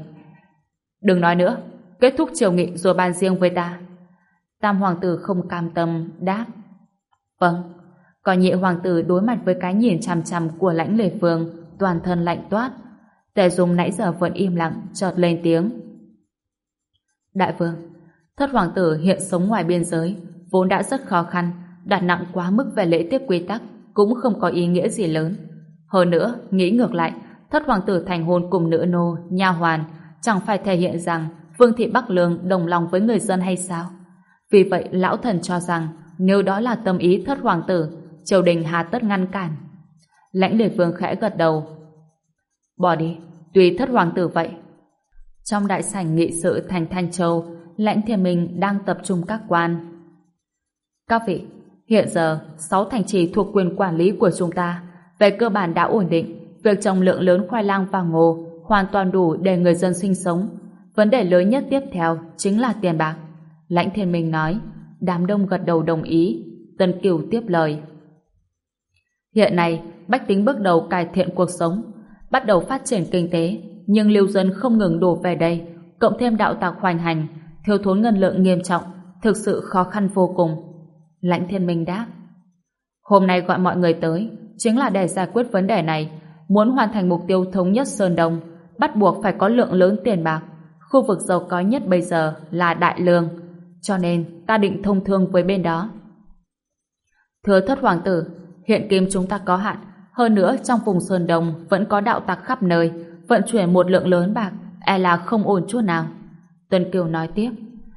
Đừng nói nữa, kết thúc triều nghị rồi bàn riêng với ta. Tam hoàng tử không cam tâm, đáp. Vâng, còn nhị hoàng tử đối mặt với cái nhìn chằm chằm của lãnh lệ vương, toàn thân lạnh toát. Tề Dung nãy giờ vẫn im lặng, chợt lên tiếng. Đại vương, thất hoàng tử hiện sống ngoài biên giới, vốn đã rất khó khăn, đặt nặng quá mức về lễ tiết quy tắc, cũng không có ý nghĩa gì lớn. Hơn nữa, nghĩ ngược lại, thất hoàng tử thành hôn cùng nữ nô, nha hoàn, chẳng phải thể hiện rằng Vương thị Bắc Lương đồng lòng với người dân hay sao? Vì vậy, lão thần cho rằng nếu đó là tâm ý thất hoàng tử, triều đình hà tất ngăn cản. Lãnh liệt vương khẽ gật đầu. Bỏ đi, tùy thất hoàng tử vậy. Trong đại sảnh nghị sự thành Thanh Châu, lãnh thiên minh đang tập trung các quan. Các vị, hiện giờ, sáu thành trì thuộc quyền quản lý của chúng ta về cơ bản đã ổn định, việc trồng lượng lớn khoai lang và ngô hoàn toàn đủ để người dân sinh sống. Vấn đề lớn nhất tiếp theo chính là tiền bạc. Lãnh Thiên Minh nói, đám đông gật đầu đồng ý. Tân Kiều tiếp lời. Hiện nay, Bách tính bước đầu cải thiện cuộc sống, bắt đầu phát triển kinh tế, nhưng lưu dân không ngừng đổ về đây, cộng thêm đạo tặc hoành hành, thiếu thốn ngân lượng nghiêm trọng, thực sự khó khăn vô cùng. Lãnh thiên minh đáp. Hôm nay gọi mọi người tới, chính là để giải quyết vấn đề này. Muốn hoàn thành mục tiêu thống nhất Sơn Đông, bắt buộc phải có lượng lớn tiền bạc. Khu vực giàu có nhất bây giờ là Đại Lương, cho nên ta định thông thương với bên đó. Thưa thất hoàng tử, hiện kim chúng ta có hạn, hơn nữa trong vùng Sơn Đông vẫn có đạo tặc khắp nơi, vận chuyển một lượng lớn bạc, e là không ổn chút nào. Tuân Kiều nói tiếp,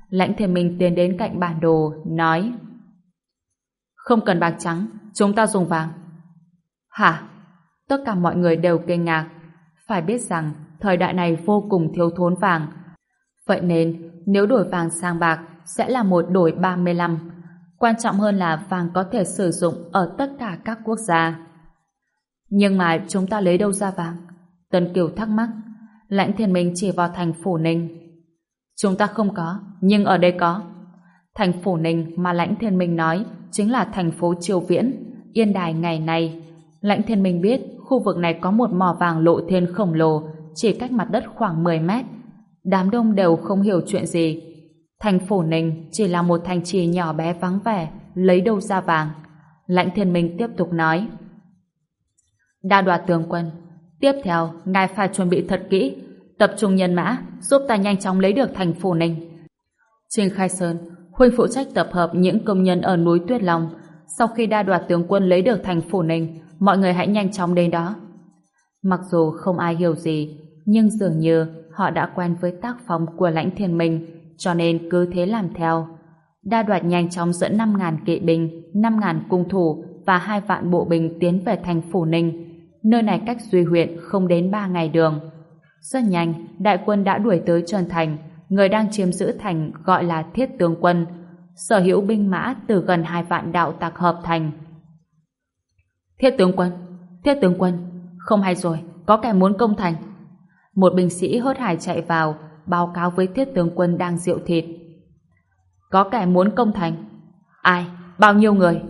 lãnh thiên minh tiến đến cạnh bản đồ, nói Không cần bạc trắng, chúng ta dùng vàng. Hả? Tất cả mọi người đều kinh ngạc. Phải biết rằng, thời đại này vô cùng thiếu thốn vàng. Vậy nên, nếu đổi vàng sang bạc, sẽ là một đổi 35. Quan trọng hơn là vàng có thể sử dụng ở tất cả các quốc gia. Nhưng mà chúng ta lấy đâu ra vàng? tần Kiều thắc mắc. Lãnh Thiên Minh chỉ vào thành Phủ Ninh. Chúng ta không có, nhưng ở đây có. Thành Phủ Ninh mà Lãnh Thiên Minh nói chính là thành phố Triều Viễn, Yên Đài ngày nay. Lãnh Thiên Minh biết khu vực này có một mỏ vàng lộ thiên khổng lồ chỉ cách mặt đất khoảng 10 mét. Đám đông đều không hiểu chuyện gì. Thành Phủ Ninh chỉ là một thành trì nhỏ bé vắng vẻ, lấy đâu ra vàng. Lãnh Thiên Minh tiếp tục nói. Đa đoạt tướng quân, tiếp theo, ngài phải chuẩn bị thật kỹ, tập trung nhân mã, giúp ta nhanh chóng lấy được thành Phủ Ninh. Trên Khai Sơn, Huynh phụ trách tập hợp những công nhân ở núi Tuyết Long. Sau khi đa đoạt tướng quân lấy được thành Phủ Ninh, mọi người hãy nhanh chóng đến đó. Mặc dù không ai hiểu gì, nhưng dường như họ đã quen với tác phong của lãnh thiên minh, cho nên cứ thế làm theo. Đa đoạt nhanh chóng dẫn 5.000 kỵ binh, 5.000 cung thủ và hai vạn bộ binh tiến về thành Phủ Ninh. Nơi này cách Duy huyện không đến 3 ngày đường. Rất nhanh, đại quân đã đuổi tới Trần Thành, người đang chiếm giữ thành gọi là Thiết Tướng Quân, sở hữu binh mã từ gần hai vạn đạo tạc hợp thành. Thiết Tướng Quân, Thiết Tướng Quân, không hay rồi, có kẻ muốn công thành. Một binh sĩ hốt hải chạy vào, báo cáo với Thiết Tướng Quân đang rượu thịt. Có kẻ muốn công thành. Ai? Bao nhiêu người?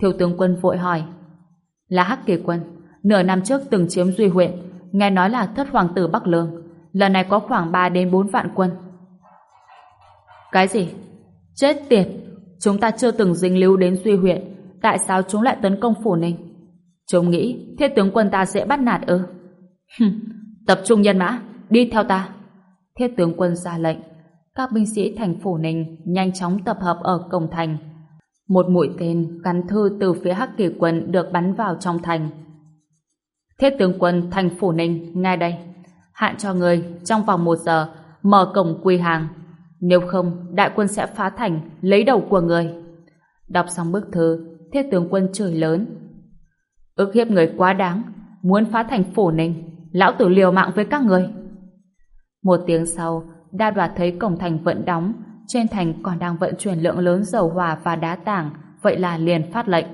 Thiếu tướng quân vội hỏi. Là Hắc Kỳ Quân, nửa năm trước từng chiếm Duy huyện, nghe nói là thất hoàng tử Bắc Lương. Lần này có khoảng 3 đến 4 vạn quân. Cái gì? Chết tiệt! Chúng ta chưa từng dính lưu đến Duy huyện. Tại sao chúng lại tấn công Phủ Ninh? Chúng nghĩ thiết tướng quân ta sẽ bắt nạt ư? Tập trung nhân mã, đi theo ta. Thiết tướng quân ra lệnh. Các binh sĩ thành Phủ Ninh nhanh chóng tập hợp ở cổng thành. Một mũi tên gắn thư từ phía Hắc Kỳ quân được bắn vào trong thành. Thiết tướng quân thành Phủ Ninh ngay đây. Hạn cho người trong vòng một giờ mở cổng quy hàng. Nếu không, đại quân sẽ phá thành, lấy đầu của người. Đọc xong bức thư, thiết tướng quân chửi lớn. Ước hiếp người quá đáng, muốn phá thành phủ ninh, lão tử liều mạng với các người. Một tiếng sau, đa đoạt thấy cổng thành vẫn đóng, trên thành còn đang vận chuyển lượng lớn dầu hỏa và đá tảng, vậy là liền phát lệnh.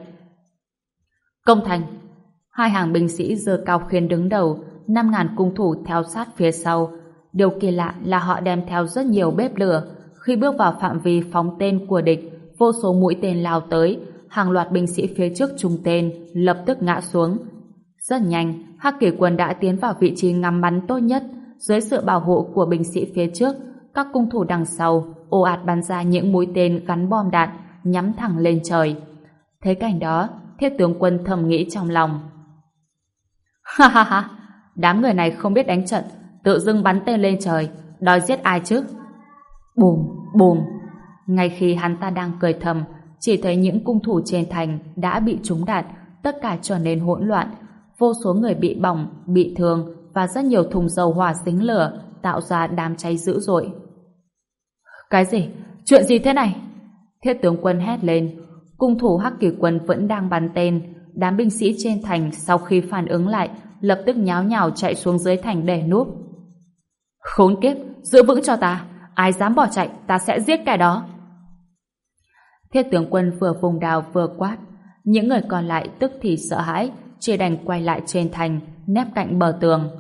Công thành, hai hàng binh sĩ dơ cao khiên đứng đầu, năm ngàn cung thủ theo sát phía sau, Điều kỳ lạ là họ đem theo rất nhiều bếp lửa. Khi bước vào phạm vi phóng tên của địch, vô số mũi tên lao tới, hàng loạt binh sĩ phía trước trung tên lập tức ngã xuống. Rất nhanh, Hắc Kỳ quân đã tiến vào vị trí ngắm bắn tốt nhất, dưới sự bảo hộ của binh sĩ phía trước, các cung thủ đằng sau ồ ạt bắn ra những mũi tên gắn bom đạn nhắm thẳng lên trời. Thấy cảnh đó, thiết tướng quân thầm nghĩ trong lòng. [LAUGHS] Ha ha ha, đám người này không biết đánh trận, tự dưng bắn tên lên trời, đòi giết ai chứ? Bùm, bùm. Ngay khi hắn ta đang cười thầm, chỉ thấy những cung thủ trên thành đã bị trúng đạn, tất cả trở nên hỗn loạn. Vô số người bị bỏng, bị thương và rất nhiều thùng dầu hỏa dính lửa tạo ra đám cháy dữ dội. Cái gì? Chuyện gì thế này? Thiết tướng quân hét lên. Cung thủ Hắc Kỳ quân vẫn đang bắn tên. Đám binh sĩ trên thành sau khi phản ứng lại lập tức nháo nhào chạy xuống dưới thành để núp. Khốn kiếp, giữ vững cho ta, ai dám bỏ chạy, ta sẽ giết kẻ đó. Thiết tướng quân vừa vùng đào vừa quát, những người còn lại tức thì sợ hãi, chỉ đành quay lại trên thành, nép cạnh bờ tường.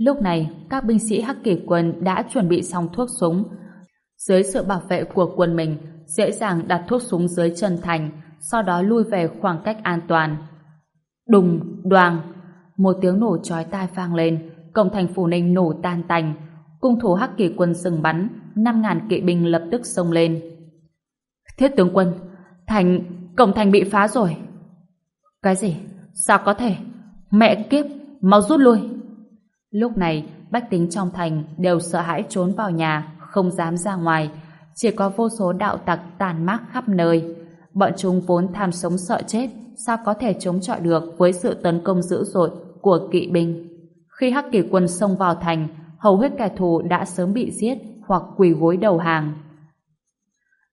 Lúc này, các binh sĩ Hắc Kỳ quân đã chuẩn bị xong thuốc súng. Dưới sự bảo vệ của quân mình, dễ dàng đặt thuốc súng dưới chân thành, sau đó lui về khoảng cách an toàn. Đùng, đoàng, một tiếng nổ chói tai vang lên, cổng thành phủ ninh nổ tan tành, cung thủ hắc kỳ quân dừng bắn, năm ngàn kỵ binh lập tức xông lên. Thiết tướng quân, thành, cổng thành bị phá rồi. Cái gì? Sao có thể? Mẹ kiếp, mau rút lui. Lúc này, bách tính trong thành đều sợ hãi trốn vào nhà, không dám ra ngoài. Chỉ có vô số đạo tặc tàn mác khắp nơi. Bọn chúng vốn tham sống sợ chết, sao có thể chống chọi được với sự tấn công dữ dội của kỵ binh. Khi Hắc Kỳ quân xông vào thành, hầu hết kẻ thù đã sớm bị giết hoặc quỳ gối đầu hàng.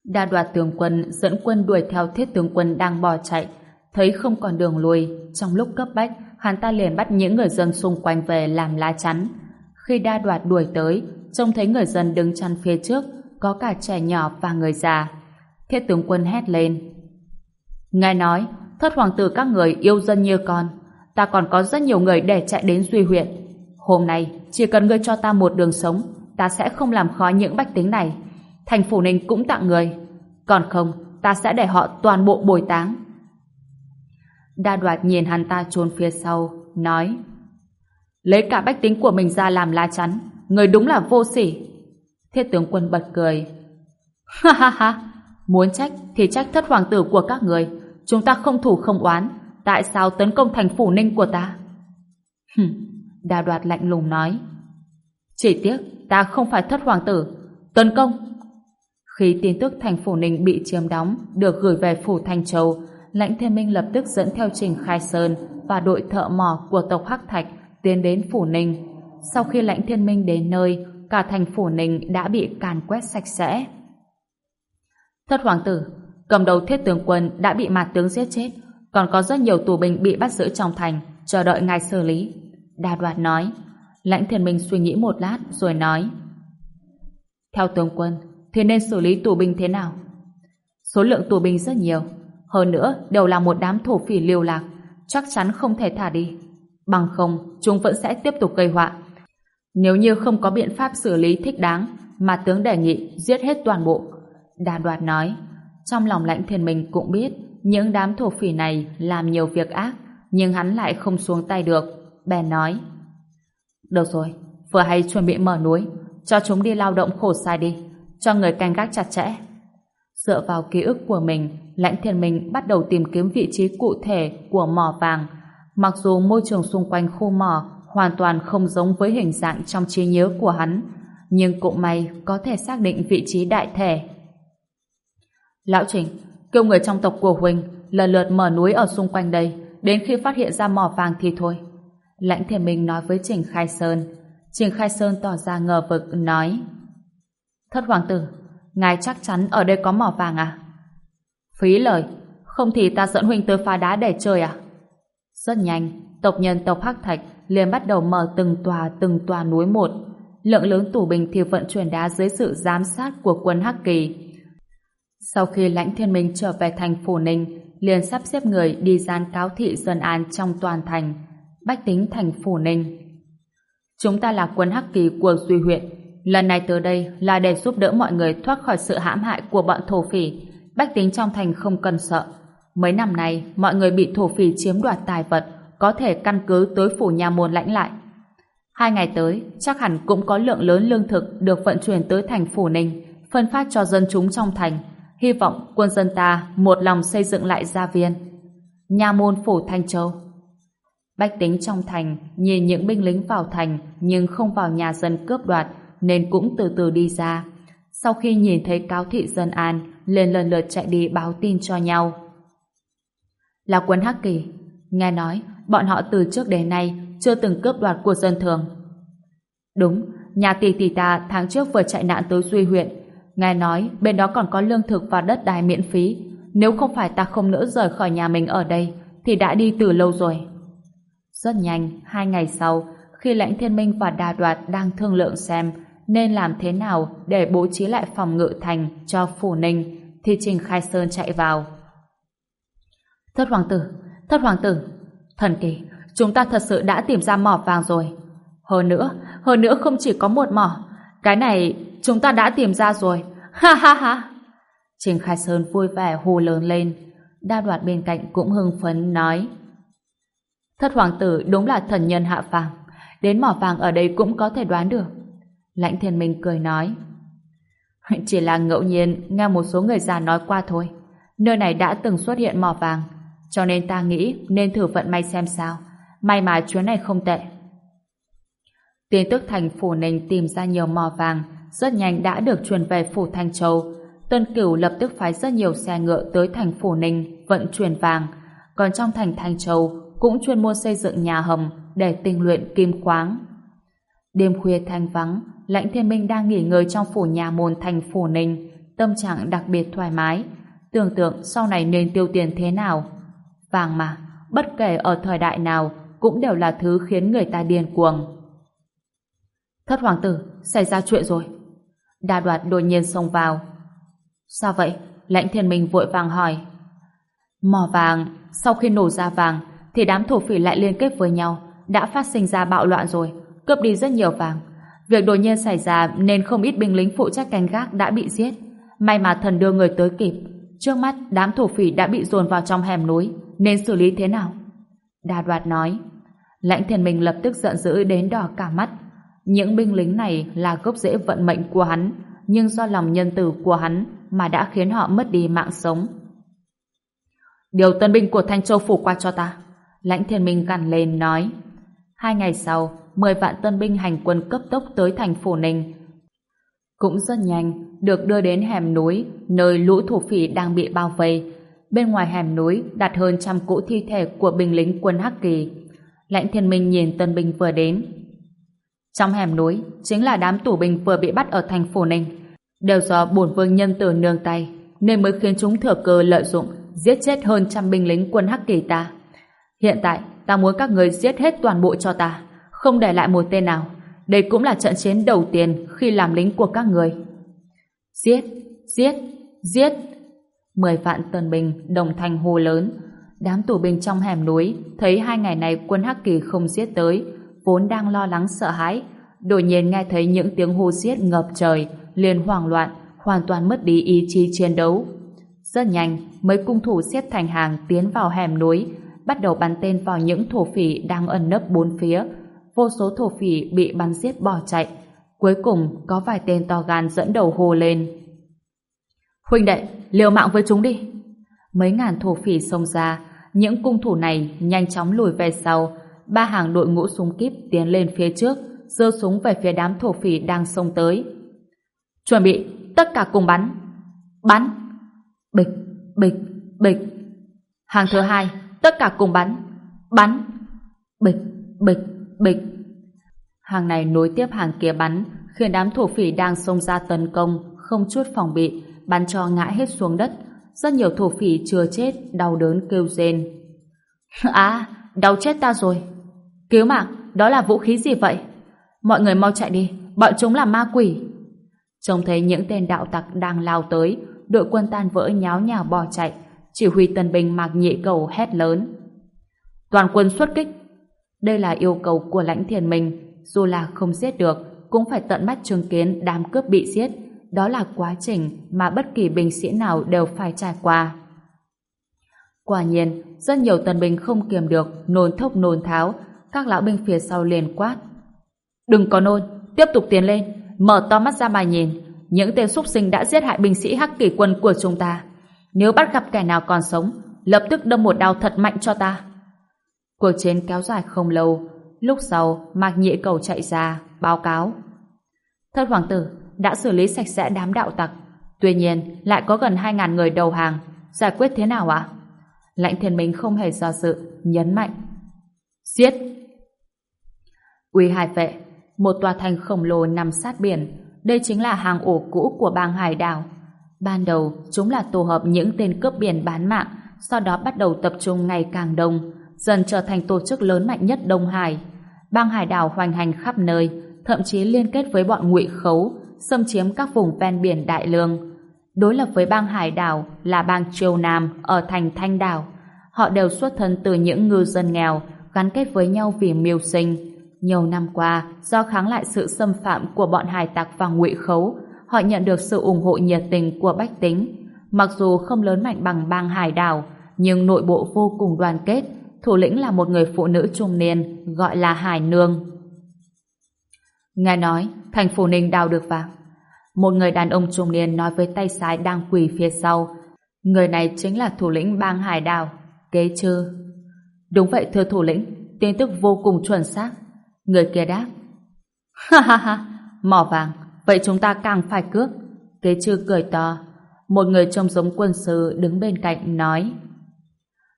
Đa đoạt tướng quân dẫn quân đuổi theo thiết tướng quân đang bỏ chạy, thấy không còn đường lui, trong lúc cấp bách, hắn ta liền bắt những người dân xung quanh về làm lá chắn. Khi đa đoạt đuổi tới, trông thấy người dân đứng chắn phía trước, có cả trẻ nhỏ và người già. Thiết tướng quân hét lên. Ngài nói, thất hoàng tử các người yêu dân như con, ta còn có rất nhiều người để chạy đến Duy huyện. Hôm nay, chỉ cần ngươi cho ta một đường sống, ta sẽ không làm khó những bách tính này. Thành phủ ninh cũng tặng người. Còn không, ta sẽ để họ toàn bộ bồi táng. Đa đoạt nhìn hắn ta trốn phía sau, nói Lấy cả bách tính của mình ra làm lá chắn, người đúng là vô sỉ. Thiết tướng quân bật cười. Ha ha ha, muốn trách thì trách thất hoàng tử của các người. Chúng ta không thủ không oán, tại sao tấn công thành phủ ninh của ta? Hừm, đa đoạt lạnh lùng nói. Chỉ tiếc, ta không phải thất hoàng tử. Tấn công! Khi tin tức thành phủ ninh bị chiếm đóng, được gửi về phủ Thanh Châu, lãnh thiên minh lập tức dẫn theo Trình Khai Sơn và đội thợ mỏ của tộc Hắc Thạch tiến đến phủ ninh. Sau khi lãnh thiên minh đến nơi, cả thành phủ ninh đã bị càn quét sạch sẽ. Thất hoàng tử, cầm đầu thiết tướng quân đã bị mạt tướng giết chết, còn có rất nhiều tù binh bị bắt giữ trong thành, chờ đợi ngài xử lý. Đa đoạt nói. Lãnh thiên minh suy nghĩ một lát rồi nói. Theo tướng quân, thì nên xử lý tù binh thế nào? Số lượng tù binh rất nhiều, hơn nữa đều là một đám thổ phỉ liều lạc, chắc chắn không thể thả đi. Bằng không, chúng vẫn sẽ tiếp tục gây họa. Nếu như không có biện pháp xử lý thích đáng, mà tướng đề nghị giết hết toàn bộ. Đà đoạt nói, trong lòng lãnh thiên mình cũng biết những đám thổ phỉ này làm nhiều việc ác, nhưng hắn lại không xuống tay được. Bèn nói, được rồi, vừa hay chuẩn bị mở núi, cho chúng đi lao động khổ sai đi, cho người canh gác chặt chẽ. Dựa vào ký ức của mình, Lãnh Thiên Minh bắt đầu tìm kiếm vị trí cụ thể của mỏ vàng. Mặc dù môi trường xung quanh khu mỏ hoàn toàn không giống với hình dạng trong trí nhớ của hắn, nhưng cũng may có thể xác định vị trí đại thể. Lão Trình, kêu người trong tộc của Huỳnh lần lượt mở núi ở xung quanh đây, đến khi phát hiện ra mỏ vàng thì thôi. Lãnh Thiên Minh nói với Trình Khai Sơn. Trình Khai Sơn tỏ ra ngờ vực, nói Thất Hoàng tử, ngài chắc chắn ở đây có mỏ vàng à? Phí lời, không thì ta dẫn huynh tới phá đá để chơi à? Rất nhanh, tộc nhân tộc Hắc Thạch liền bắt đầu mở từng tòa từng tòa núi một. Lượng lớn tủ bình thì vận chuyển đá dưới sự giám sát của quân Hắc Kỳ. Sau khi lãnh thiên minh trở về thành Phủ Ninh, liền sắp xếp người đi gian cáo thị dân an trong toàn thành, bách tính thành Phủ Ninh. Chúng ta là quân Hắc Kỳ của Duy huyện. Lần này tới đây là để giúp đỡ mọi người thoát khỏi sự hãm hại của bọn thổ phỉ, bách tính trong thành không cần sợ. Mấy năm nay, mọi người bị thổ phỉ chiếm đoạt tài vật, có thể căn cứ tới phủ nhà môn lãnh lại. Hai ngày tới, chắc hẳn cũng có lượng lớn lương thực được vận chuyển tới thành phủ Ninh, phân phát cho dân chúng trong thành. Hy vọng quân dân ta một lòng xây dựng lại gia viên. Nhà môn phủ Thanh Châu Bách tính trong thành nhìn những binh lính vào thành nhưng không vào nhà dân cướp đoạt nên cũng từ từ đi ra. Sau khi nhìn thấy cáo thị dân an, liền lần lượt chạy đi báo tin cho nhau. Là quân Hắc Kỳ, nghe nói bọn họ từ trước đến nay chưa từng cướp đoạt của dân thường. Đúng, nhà tỷ tỷ ta tháng trước vừa chạy nạn tới Duy huyện, nghe nói bên đó còn có lương thực và đất đai miễn phí. Nếu không phải ta không nỡ rời khỏi nhà mình ở đây, thì đã đi từ lâu rồi. Rất nhanh, hai ngày sau, khi lãnh thiên minh và đà đoạt đang thương lượng xem nên làm thế nào để bố trí lại phòng ngự thành cho phủ ninh thì Trình Khai Sơn chạy vào. Thất hoàng tử, thất hoàng tử, thần kỳ, chúng ta thật sự đã tìm ra mỏ vàng rồi. Hơn nữa, hơn nữa không chỉ có một mỏ, cái này chúng ta đã tìm ra rồi. [LAUGHS] Ha ha ha! Trình Khai Sơn vui vẻ hù lớn lên. Đa đoạt bên cạnh cũng hưng phấn nói Thất hoàng tử đúng là thần nhân hạ phàm. Đến mỏ vàng ở đây cũng có thể đoán được. Lãnh thiên minh cười nói. [LAUGHS] Chỉ là ngẫu nhiên nghe một số người già nói qua thôi. Nơi này đã từng xuất hiện mỏ vàng, cho nên ta nghĩ nên thử vận may xem sao. May mà chuyến này không tệ. Tin tức thành phủ Ninh tìm ra nhiều mỏ vàng, rất nhanh đã được truyền về phủ Thanh Châu. Tân Cửu lập tức phái rất nhiều xe ngựa tới thành phủ Ninh vận chuyển vàng, còn trong thành Thanh Châu cũng chuyên môn xây dựng nhà hầm để tinh luyện kim khoáng. Đêm khuya thanh vắng, Lãnh Thiên Minh đang nghỉ ngơi trong phủ nhà môn thành phủ Ninh, tâm trạng đặc biệt thoải mái, tưởng tượng sau này nên tiêu tiền thế nào. Vàng mà, bất kể ở thời đại nào, cũng đều là thứ khiến người ta điên cuồng. Thất hoàng tử, xảy ra chuyện rồi. Đa đoạt đột nhiên xông vào. Sao vậy? Lãnh thiên minh vội vàng hỏi. Mỏ vàng, sau khi nổ ra vàng, thì đám thổ phỉ lại liên kết với nhau, đã phát sinh ra bạo loạn rồi, cướp đi rất nhiều vàng. Việc đột nhiên xảy ra nên không ít binh lính phụ trách canh gác đã bị giết. May mà thần đưa người tới kịp. Trước mắt, đám thổ phỉ đã bị dồn vào trong hẻm núi, nên xử lý thế nào? Đa đoạt nói. Lãnh thiên minh lập tức giận dữ đến đỏ cả mắt. Những binh lính này là gốc rễ vận mệnh của hắn, nhưng do lòng nhân từ của hắn mà đã khiến họ mất đi mạng sống. Điều tân binh của Thanh Châu phủ qua cho ta. Lãnh thiên minh gằn lên nói. Hai ngày sau, mười vạn tân binh hành quân cấp tốc tới thành phủ Ninh. Cũng rất nhanh, được đưa đến hẻm núi, nơi lũ thủ phỉ đang bị bao vây. Bên ngoài hẻm núi đặt hơn trăm cỗ thi thể của binh lính quân Hắc Kỳ. Lãnh thiên minh nhìn tân binh vừa đến. Trong hẻm núi, chính là đám tù binh vừa bị bắt ở thành phủ Ninh. Đều do bổn vương nhân từ nương tay, nên mới khiến chúng thừa cơ lợi dụng, giết chết hơn trăm binh lính quân Hắc Kỳ ta. Hiện tại, ta muốn các người giết hết toàn bộ cho ta, không để lại một tên nào. Đây cũng là trận chiến đầu tiên khi làm lính của các người. Giết, giết, giết. Mười vạn tân binh đồng thanh hô lớn. Đám tù binh trong hẻm núi thấy hai ngày này quân Hắc Kỳ không giết tới, vốn đang lo lắng sợ hãi, đột nhiên nghe thấy những tiếng hô giết ngập trời, liền hoảng loạn, hoàn toàn mất đi ý chí chiến đấu. Rất nhanh, mấy cung thủ xếp thành hàng tiến vào hẻm núi, bắt đầu bắn tên vào những thổ phỉ đang ẩn nấp bốn phía. Vô số thổ phỉ bị bắn giết bỏ chạy. Cuối cùng, có vài tên to gan dẫn đầu hô lên. Huynh đệ, liều mạng với chúng đi. Mấy ngàn thổ phỉ xông ra, những cung thủ này nhanh chóng lùi về sau, ba hàng đội ngũ súng kíp tiến lên phía trước, giơ súng về phía đám thổ phỉ đang xông tới. Chuẩn bị, tất cả cùng bắn. Bắn! Bịch, bịch, bịch. Hàng thứ hai, tất cả cùng bắn. Bắn! Bịch, bịch, bịch. Hàng này nối tiếp hàng kia bắn, khiến đám thổ phỉ đang xông ra tấn công, không chút phòng bị, bắn cho ngã hết xuống đất. Rất nhiều thổ phỉ chưa chết, đau đớn kêu rên. [LAUGHS] À, đau chết ta rồi. Cứu mạng, đó là vũ khí gì vậy? Mọi người mau chạy đi, bọn chúng là ma quỷ. Trông thấy những tên đạo tặc đang lao tới, đội quân tan vỡ nháo nhào bỏ chạy, chỉ huy tân binh mạc nhị cầu hét lớn. Toàn quân xuất kích. Đây là yêu cầu của lãnh thiền mình, dù là không giết được, cũng phải tận mắt chứng kiến đám cướp bị giết. Đó là quá trình mà bất kỳ binh sĩ nào đều phải trải qua. Quả nhiên, rất nhiều tân binh không kiềm được, nôn thốc nôn tháo, các lão binh phía sau liền quát. Đừng có nôn, tiếp tục tiến lên, mở to mắt ra mà nhìn, những tên súc sinh đã giết hại binh sĩ hắc kỷ quân của chúng ta. Nếu bắt gặp kẻ nào còn sống, lập tức đâm một đao thật mạnh cho ta. Cuộc chiến kéo dài không lâu, lúc sau Mạc Nhị Cầu chạy ra, báo cáo. Thất hoàng tử đã xử lý sạch sẽ đám đạo tặc, tuy nhiên lại có gần 2.000 người đầu hàng, giải quyết thế nào ạ? Lãnh thiên minh không hề do dự, nhấn mạnh. Giết! Uy Hải Vệ, một tòa thành khổng lồ nằm sát biển. Đây chính là hàng ổ cũ của bang hải đảo. Ban đầu, chúng là tổ hợp những tên cướp biển bán mạng, sau đó bắt đầu tập trung ngày càng đông, dần trở thành tổ chức lớn mạnh nhất Đông Hải. Bang hải đảo hoành hành khắp nơi, thậm chí liên kết với bọn ngụy khấu, xâm chiếm các vùng ven biển Đại Lương. Đối lập với bang hải đảo là bang Triều Nam ở thành Thanh Đảo. Họ đều xuất thân từ những ngư dân nghèo, gắn kết với nhau vì mưu sinh. Nhiều năm qua, do kháng lại sự xâm phạm của bọn hải tặc và ngụy khấu, họ nhận được sự ủng hộ nhiệt tình của bách tính. Mặc dù không lớn mạnh bằng bang hải đảo, nhưng nội bộ vô cùng đoàn kết, thủ lĩnh là một người phụ nữ trung niên, gọi là Hải Nương. Nghe nói, thành phủ Ninh đào được vàng. Một người đàn ông trung niên nói với tay trái đang quỳ phía sau. Người này chính là thủ lĩnh bang hải đào, kế chư. Đúng vậy thưa thủ lĩnh, tin tức vô cùng chuẩn xác. Người kia đáp. Ha ha ha, mỏ vàng, vậy chúng ta càng phải cướp. Kế chư cười to. Một người trông giống quân sư đứng bên cạnh nói.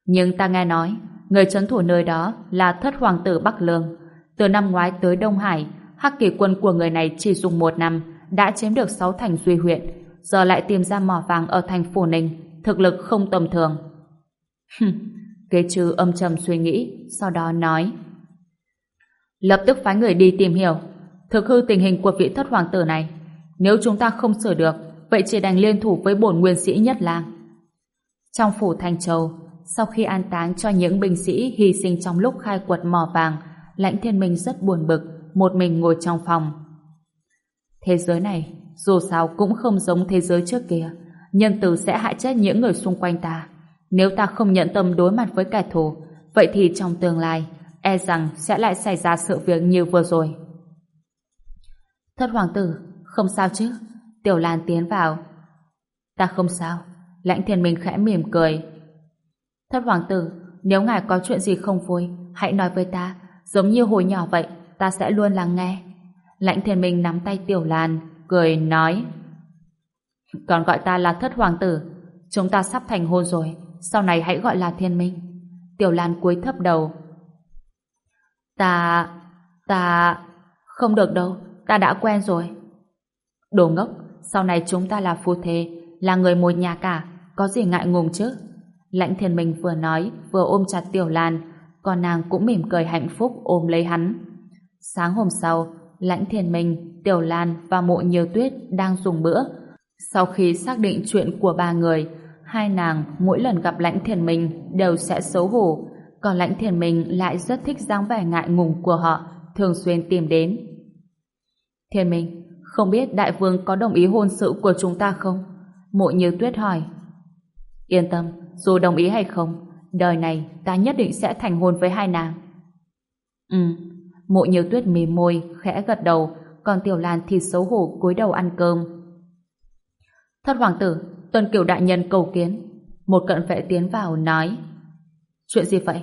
Nhưng ta nghe nói, người trấn thủ nơi đó là thất hoàng tử Bắc Lương. Từ năm ngoái tới Đông Hải, hắc kỳ quân của người này chỉ dùng một năm đã chiếm được sáu thành duy huyện, giờ lại tìm ra mỏ vàng ở thành Phù Ninh, thực lực không tầm thường. Kế trừ âm trầm suy nghĩ, sau đó nói Lập tức phái người đi tìm hiểu, thực hư tình hình của vị thất hoàng tử này. Nếu chúng ta không sửa được, vậy chỉ đành liên thủ với bổn nguyên sĩ nhất lang. Trong phủ Thanh Châu, sau khi an táng cho những binh sĩ hy sinh trong lúc khai quật mỏ vàng, Lãnh Thiên Minh rất buồn bực, một mình ngồi trong phòng. Thế giới này, dù sao cũng không giống thế giới trước kia. Nhân từ sẽ hại chết những người xung quanh ta. Nếu ta không nhận tâm đối mặt với kẻ thù, vậy thì trong tương lai, e rằng sẽ lại xảy ra sự việc như vừa rồi. Thất hoàng tử, không sao chứ? Tiểu Lan tiến vào. Ta không sao. Lãnh thiên minh khẽ mỉm cười. Thất hoàng tử, nếu ngài có chuyện gì không vui, hãy nói với ta, giống như hồi nhỏ vậy, ta sẽ luôn lắng nghe. Lãnh thiên minh nắm tay Tiểu Lan, cười nói. Còn gọi ta là thất hoàng tử, chúng ta sắp thành hôn rồi, sau này hãy gọi là thiên minh. Tiểu Lan cúi thấp đầu. Ta... ta... không được đâu, ta đã quen rồi. Đồ ngốc, sau này chúng ta là phu thê, là người một nhà cả, có gì ngại ngùng chứ? Lãnh thiên minh vừa nói, vừa ôm chặt Tiểu Lan, còn nàng cũng mỉm cười hạnh phúc ôm lấy hắn. Sáng hôm sau, Lãnh Thiên Minh, Tiểu Lan và Mộ Nhiều Tuyết đang dùng bữa. Sau khi xác định chuyện của ba người, hai nàng mỗi lần gặp Lãnh Thiên Minh đều sẽ xấu hổ, còn Lãnh Thiên Minh lại rất thích dáng vẻ ngại ngùng của họ, thường xuyên tìm đến. Thiên Minh, không biết đại vương có đồng ý hôn sự của chúng ta không? Mộ Như Tuyết hỏi. Yên tâm, dù đồng ý hay không, đời này ta nhất định sẽ thành hôn với hai nàng. Ừ, Mộ nhiều tuyết mì môi, khẽ gật đầu, còn Tiểu Lan thì xấu hổ cúi đầu ăn cơm. Thất hoàng tử, tuân kiều đại nhân cầu kiến. Một cận vệ tiến vào nói. Chuyện gì vậy?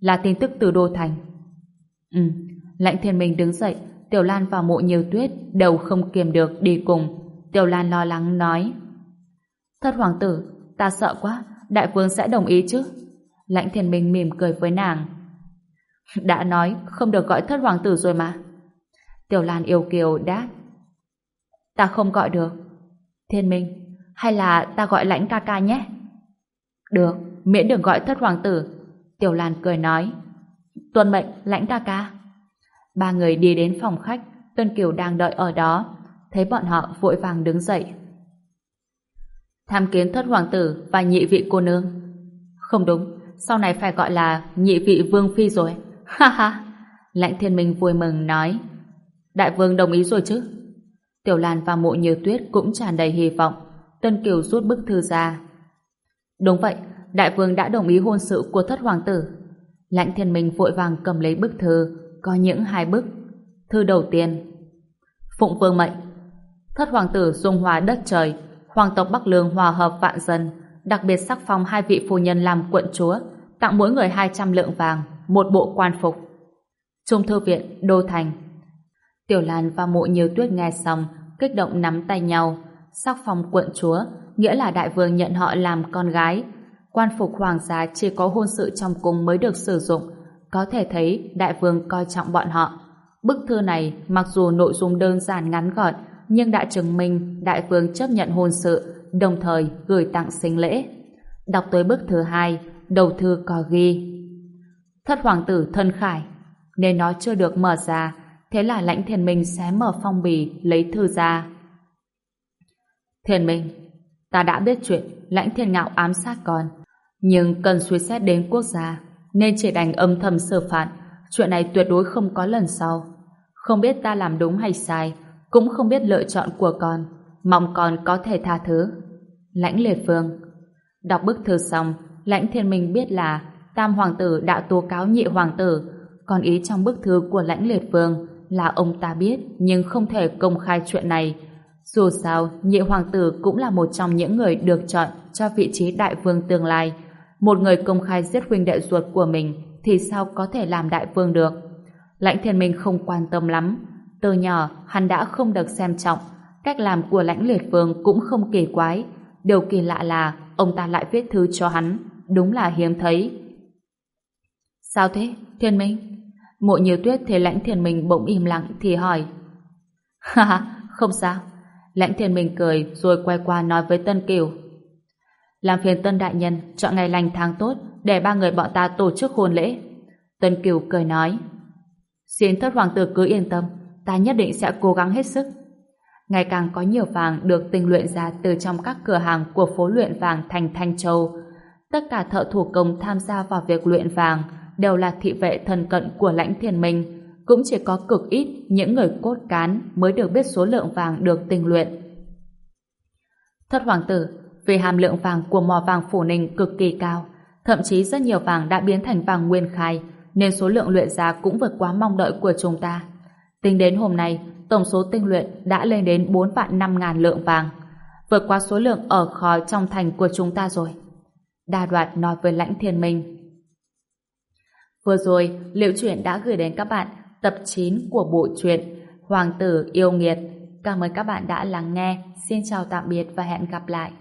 Là tin tức từ Đô Thành. Ừ, lãnh thiên minh đứng dậy, Tiểu Lan và mộ nhiều tuyết đều không kiềm được đi cùng. Tiểu Lan lo lắng nói. Thất hoàng tử, ta sợ quá, đại vương sẽ đồng ý chứ? Lãnh thiên minh mỉm cười với nàng. Đã nói không được gọi thất hoàng tử rồi mà. Tiểu Lan yêu kiều đáp. Ta không gọi được. Thiên Minh, hay là ta gọi lãnh ca ca nhé? Được, miễn đừng gọi thất hoàng tử. Tiểu Lan cười nói. Tuân mệnh, lãnh ca ca. Ba người đi đến phòng khách, Tuân Kiều đang đợi ở đó. Thấy bọn họ vội vàng đứng dậy. Tham kiến thất hoàng tử và nhị vị cô nương. Không đúng, sau này phải gọi là nhị vị vương phi rồi. [LAUGHS] Ha ha! Lãnh thiên minh vui mừng nói. Đại vương đồng ý rồi chứ? Tiểu Lan và mộ như tuyết cũng tràn đầy hy vọng. Tân Kiều rút bức thư ra. Đúng vậy, đại vương đã đồng ý hôn sự của thất hoàng tử. Lãnh thiên minh vội vàng cầm lấy bức thư, có những hai bức. Thư đầu tiên. Phụng vương mệnh. Thất hoàng tử dung hòa đất trời, hoàng tộc Bắc Lương hòa hợp vạn dân, đặc biệt sắc phong hai vị phu nhân làm quận chúa, tặng mỗi người 200 lượng vàng, một bộ quan phục. Trung thư viện, Đô Thành. Tiểu Lan và mộ nhiều tuyết nghe xong, kích động nắm tay nhau. Sắc phong quận chúa, nghĩa là đại vương nhận họ làm con gái. Quan phục hoàng gia chỉ có hôn sự trong cung mới được sử dụng. Có thể thấy đại vương coi trọng bọn họ. Bức thư này, mặc dù nội dung đơn giản ngắn gọn, nhưng đã chứng minh đại vương chấp nhận hôn sự, đồng thời gửi tặng sinh lễ. Đọc tới bức thứ hai, đầu thư có ghi thất hoàng tử thân khải nên nó chưa được mở ra thế là lãnh thiền minh xé mở phong bì lấy thư ra thiền minh ta đã biết chuyện lãnh thiên ngạo ám sát con nhưng cần suy xét đến quốc gia nên chỉ đành âm thầm xử phạt chuyện này tuyệt đối không có lần sau không biết ta làm đúng hay sai cũng không biết lựa chọn của con mong con có thể tha thứ lãnh liệt vương đọc bức thư xong lãnh thiên minh biết là tam hoàng tử đã tố cáo nhị hoàng tử còn ý trong bức thư của lãnh liệt vương là ông ta biết nhưng không thể công khai chuyện này. Dù sao, nhị hoàng tử cũng là một trong những người được chọn cho vị trí đại vương tương lai. Một người công khai giết huynh đệ ruột của mình thì sao có thể làm đại vương được? Lãnh thiên minh không quan tâm lắm. Từ nhỏ, hắn đã không được xem trọng. Cách làm của lãnh liệt vương cũng không kỳ quái. Điều kỳ lạ là ông ta lại viết thư cho hắn. Đúng là hiếm thấy. Sao thế, thiên minh? Mộ như tuyết thấy lãnh thiên minh bỗng im lặng thì hỏi. [LAUGHS] Ha ha, không sao. Lãnh thiên minh cười rồi quay qua nói với Tân Kiều. Làm phiền Tân Đại Nhân chọn ngày lành tháng tốt để ba người bọn ta tổ chức hôn lễ. Tân Kiều cười nói. Xin thất hoàng tử cứ yên tâm, ta nhất định sẽ cố gắng hết sức. Ngày càng có nhiều vàng được tinh luyện ra từ trong các cửa hàng của phố luyện vàng thành Thanh Châu. Tất cả thợ thủ công tham gia vào việc luyện vàng đều là thị vệ thân cận của lãnh thiên minh. Cũng chỉ có cực ít những người cốt cán mới được biết số lượng vàng được tinh luyện. Thất hoàng tử, vì hàm lượng vàng của mỏ vàng phủ ninh cực kỳ cao, thậm chí rất nhiều vàng đã biến thành vàng nguyên khai, nên số lượng luyện ra cũng vượt quá mong đợi của chúng ta. Tính đến hôm nay, tổng số tinh luyện đã lên đến 4 vạn 5 ngàn lượng vàng, vượt qua số lượng ở kho trong thành của chúng ta rồi. Đa đoạt nói với lãnh thiên minh. Vừa rồi, Liệu Truyện đã gửi đến các bạn tập 9 của bộ truyện Hoàng tử yêu nghiệt. Cảm ơn các bạn đã lắng nghe. Xin chào tạm biệt và hẹn gặp lại.